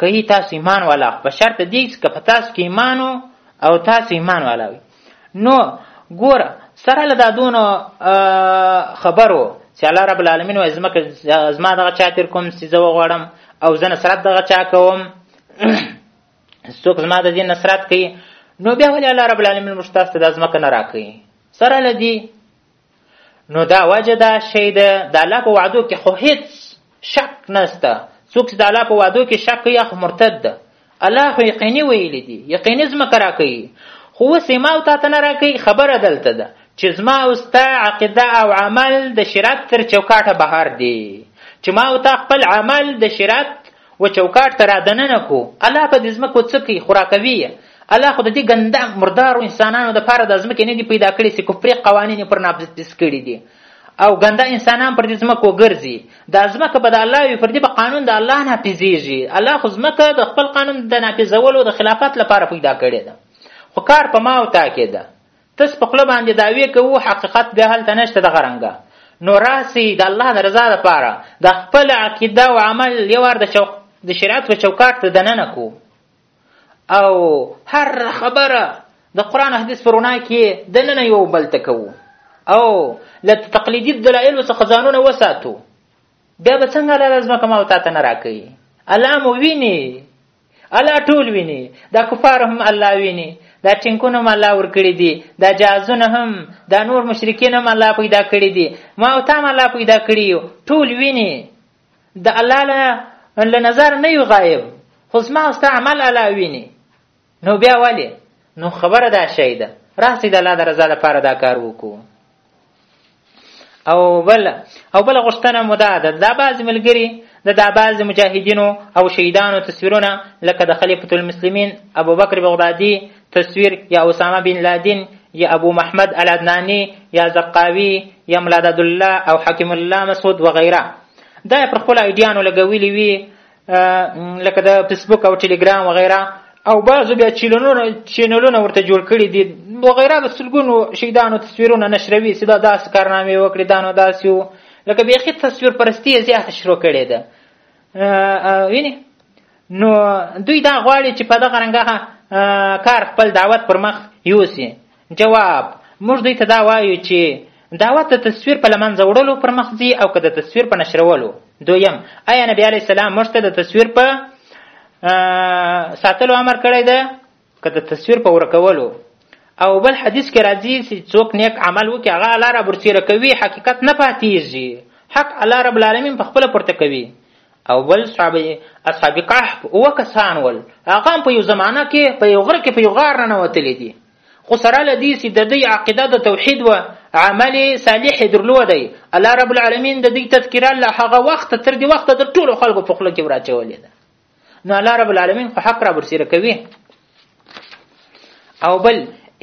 که تاسو ایمان والا په شرط دی چې که په تاسو کې ایمان او تاسو ایمان والا وي نو ګوره سره له دا دونو خبرو چې الله رب العالمین وایي ځمکه زما دغه چا تېر کوم چې زه وغواړم او زه نصرت دغه چا کوم څوک زما د دین نصرت کوي نو بیا ولې الله رب العالمین موږ تاسو ته دا ځمکه نه راکوي سره له دې نو دا وجه دا شی ده د الله په وعدو کې خو هیڅ شک نسته څوک چې د الله په وعدو کې شک کوي هغه مرتد ده الله خو یقیني ویلي دي یقیني ځمکه راکوي خو اوس یې ما او تا ته نه راکوي خبره دلته ده چې زما او ستا عقیده او عمل د شرعت تر چوکاټه بهر دي چې ما او تا خپل عمل د شرعت و چوکاټ ته رادننه کو الله په دې ځمکو څه کوي خوراکوي یې الله خو د دې ګنده مردارو انسانانو دپاره دا ځمکې نه دي پیدا کړې چې کفري قوانین یې پر نافذ کړي دي او ګنده انسانان پر دې ځمکو ګرځي دا ځمکه به د الله وي پر دې به قانون د الله نافظېږي الله خو ځمکه د خپل قانون د نافظولو د خلافت لپاره پیدا کړې ده خو کار په ما او تا کې ده تس په خوله باندې دعوی کوو حقیقت بیا هلته نشته دغه رنګه نو راسي د الله د رضا لپاره د خپل عقیده او عمل یو ور د چوک د شریعت په چوکاټ ته دننه کو او هر خبره د قران حدیث پرونه کې دننه یو بل تکو او له تقلیدي دلایل څخه ځانونه وساتو بیا به څنګه لازمه کما او تاسو نه راکې الله مو ویني الله ټول ویني دا کفار هم الله ویني دا ټینکونه هم الله ورکړي دي دا جهازونه هم دا نور مشرکین هم الله پیدا کړي دي ما او تا هم الله پیدا کړي یو ټول ویني د الله له له نظر نه یو غایب خو زما او ستا عمل الله ویني نو بیا ولې نو خبره دا شی ده راسئ د الله د رضا لپاره دا کار وکړو او بل او بل غوښتنه مو دا ده دا بعضې ملګري د دا بعضې مجاهدینو او شهیدانو تصویرونه لکه د خلیفة المسلمین ابوبکر بغدادي تصویر یا اسامه بن لادین یا ابو محمد العدناني یا زقاوي یا ملاد عبدالله او حکیم الله مسعود وغیره دا یې پر خپلو ایډیانو لګولي وي لکه د فیسبوک او ټلګرام وغیره او بعضو بیا چینلونه چینلونه ورته جوړ کړي دي وغیره د سلګونو شهیدانو تصویرونه نشروي چې دا داسې کارنامې وکړي دا نو داسې وو لکه بیخي تصویر پرستي یې زیاته شروع کړې ده وینې نو دوی دا غواړي چې په دغه رنګه کار خپل دعوت پر مخ یوسي جواب، موږ دوی ته دا وایو چې دعوت د تصویر په له منځه وړلو پر مخ ځي او که د تصویر په نشرولو؟ دویم، ایا نبی علیه السلام موږ ته د تصویر په ساتلو امر کړی ده که د تصویر په ورکولو؟ او بل حدیث کې راځي چې څوک نیک عمل وکړي هغه الله را برسېره کوي حقیقت نه پاتېږي حق الله رب العالمین په خپله پورته کوي او بل صحابه اصحاب کهف اوه کسان ول هغه په یو زمانہ کې په یو غره کې په یو غار ننوتلي دي خو سره له دې چې د دوی عقیده د توحید و عمل صالح درلودی الله رب العالمین د دوی تذکره له هغه وخت تر دې وخته د ټولو خلکو په خوله کې وراچولې ده نو الله رب العالمین خو حق را برسېره کوي او بل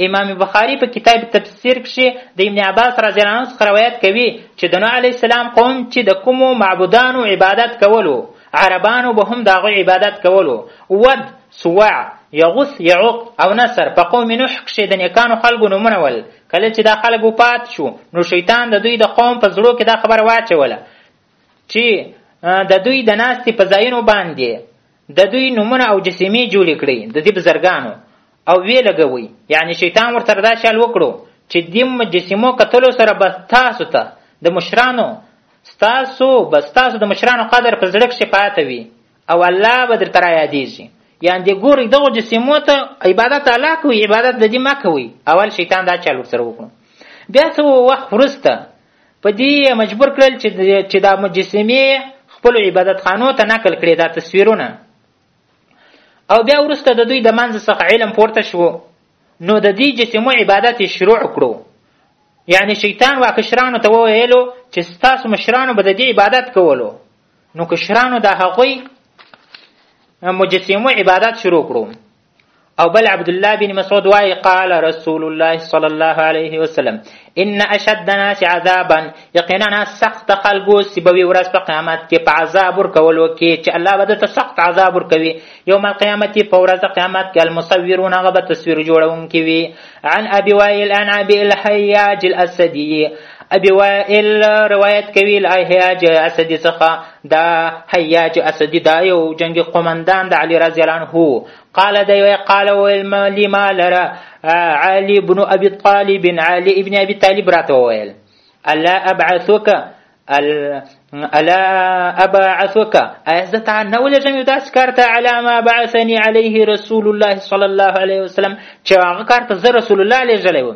امام بخاری په کتاب تفسیر کښې د ابن عباس رضی الله عنه څخه روایت کوي چې د نوح علیه السلام قوم چې د کومو معبودانو عبادت کولو عربانو به هم د هغوی عبادت کولو ود سواع یغوث یعوق او نصر په قوم نوح کښې د نیکانو خلکو نومونه ول کله چې دا خلک وفات شو نو شیطان د دوی د قوم په زړو کې دا خبره واچوله چې د دوی د ناستې په ځایونو باندې د دوی نومونه او جسیمې جوړې کړئ د دې بزرګانو او ویې لګوئ یعنې شیطان ورسره دا چل وکړو چې دې مجسمو کتلو سره به تاسو ته د مشرانو ستاسو به ستاسو د مشرانو قدر په زړه کښې پاته وي او الله به درته رایادېږي یعنې دې ګورئ دغو جسمو ته عبادت الله کوي عبادت د دې مه کوئ اول شیطان دا چل ورسره وکړو بیا څه وخت وروسته په دې یې مجبور کړل چې چې دا مجسمې خپلو عبادتخانو ته نقل کړې دا تصویرونه او بیا وروسته د دوی د منځ څخه علم پورته شو نو د دې جسمو عبادت یې شروع کړو یعنی شیطان وا کشرانو ته وویلو چې ستاسو مشرانو به د دې عبادت کولو نو کشرانو د هغوی مجسمو عبادت شروع کړو او بل عبد الله بن مسعود واي قال رسول الله صلى الله عليه وسلم ان اشد الناس عذابا يقينا سخت خلقو سبوي ورځ په قیامت کې په عذاب ورکولو کې چې الله به ته سخت عذاب ورکوي يوم القيامه په ورځ قیامت کې المصورون هغه به تصویر جوړونکي وي عن ابي وائل عن ابي الحياج الاسدي ابي وائل روایت کوي له حیاج اسدي څخه دا حیاج اسدي دا یو جنگي قومندان د علي رضی الله عنه قال دی وی قال ویل مالی ما لره علي بن ابي طالب علي ابن ابي طالب راته ویل الا ابعثك الا ابعثك ازت عن ولا جميع داس كارت على ما بعثني عليه رسول الله صلى الله عليه وسلم چې هغه کارت زه رسول الله عليه جلوه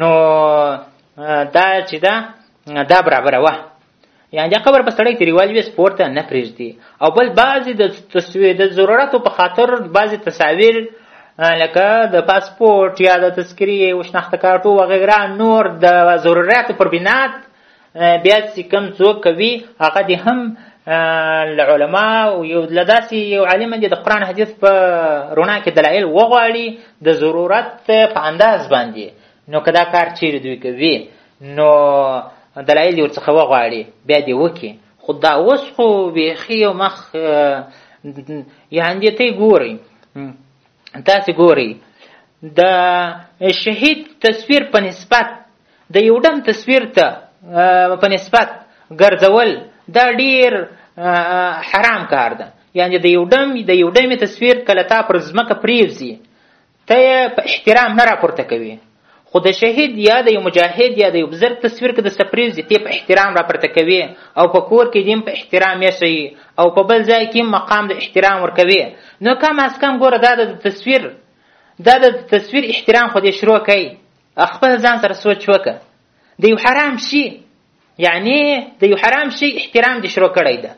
نو دا چې دا دا برابره وه یعنې دا قبر په سړی کې رواج وي سپور ته نه پرېږدي او بل بعضې د تصویر د ضرورتو په خاطر بعضې تصاویر لکه د پاسپورټ یا د تذکرې او شناخته کارټو وغیره نور د ضرورتو پر بنات بیا چې کم څوک کوي هغه دې هم له علما او یو له داسې یو عالم دې د قرآن حدیث په رڼا کې دلایل وغواړي د ضرورت په انداز باندې نو که دا کار چیرې دوی کوي نو دلایل دې ورڅخه وغواړي بیا دې وکړي خو دا اوس خو بیخي یو مخ یعنې ته ګورئ تاسې ګورئ د شهید تصویر په نسبت د یو ډم تصویر ته په نسبت ګرځول دا ډیر حرام کار ده یعنی د یو ډم د یو ډمې تصویر کله تا پر ځمکه پریوځي ته یې په احترام نه راپورته کوي خو د شهید یا د یو مجاهد یا د یو بزرګ تصویر که درته پریوځي ته په احترام راپورته کوي او په کور کې دې په احترام یې او په بل ځای کې مقام د احترام ورکوي نو کم از کم ګوره دا د تصویر دا د تصویر احترام خو دې شروع کوي خپل ځان سره سوچ وکړه د یو حرام شي یعنی د یو حرام شي احترام دې شروع کړی ده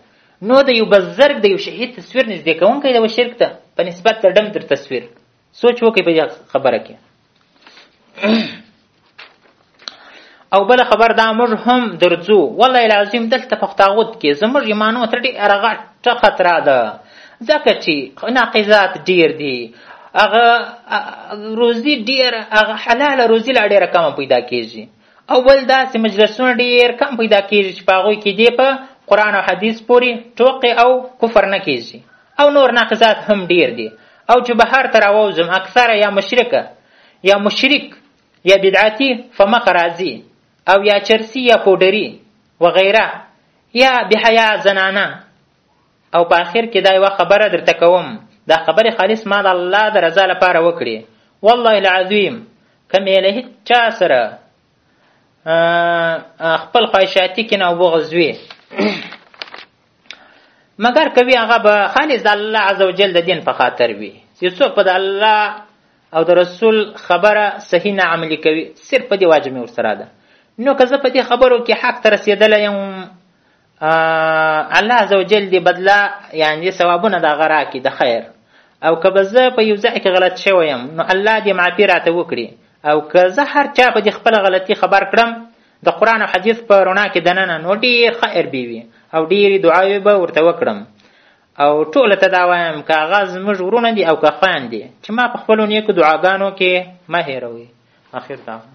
نو د یو بزرګ د یو شهید تصویر نږدې کوونکی د شرک ته په نسبت د ډم در تصویر سوچ وکړئ په دې خبره کې او بل خبر دا موږ هم درځو والله لازم دلته په تاغوت کې زموږ ایمانو تر ډېره غټه خطره ده ځکه چې ناقضات ډېر دي هغه روزي ډیر هغه حلال روزي لا ډیره کم پیدا کیږي او بل داسې مجلسونه ډیر کم پیدا کیږي چې په هغوی کې دی په قرآن او حدیث پورې ټوقې او کفر نه کیږي او نور ناقضات هم ډیر دي او چې بهر ته راووځم اکثره یا مشرکه یا مشرک یا بدعتي په مخه راځي او یا چرسي یا پوډري وغیره یا بحیا زنانه او په اخر کې دا یوه خبره درته کوم دا خبرې خالص ما د الله د رضا لپاره وکړي والله العظیم که مې له هیڅ چا سره خپل خواهشاتي کینه او بغض وي مګر کوي هغه به خالص د الله عز وجل د دین په خاطر وي چې څوک په د الله او د رسول خبره صحیح نه عملي کوي صرف په دې واجب مې ورسره ده نو که زه په دې خبرو کې حق ته رسېدلی یم الله عزوجل دې بدله یعنې ثوابونه د هغه راکړي د خیر او که به زه په یو ځای کې غلط شوی یم نو الله دې معافي راته وکړي او که زه هر چا په دې خپله غلطي خبر کړم د قرآن او حدیث په رڼا کې دننه نو ډېر خیر به وي او ډېرې دعاوې به ورته وکړم او ټول ته دا وایم که هغه زموږ ورونه دي او که خویندې چې ما په خپلو نیکو دعاګانو کې مه هېروئ اخر دعوه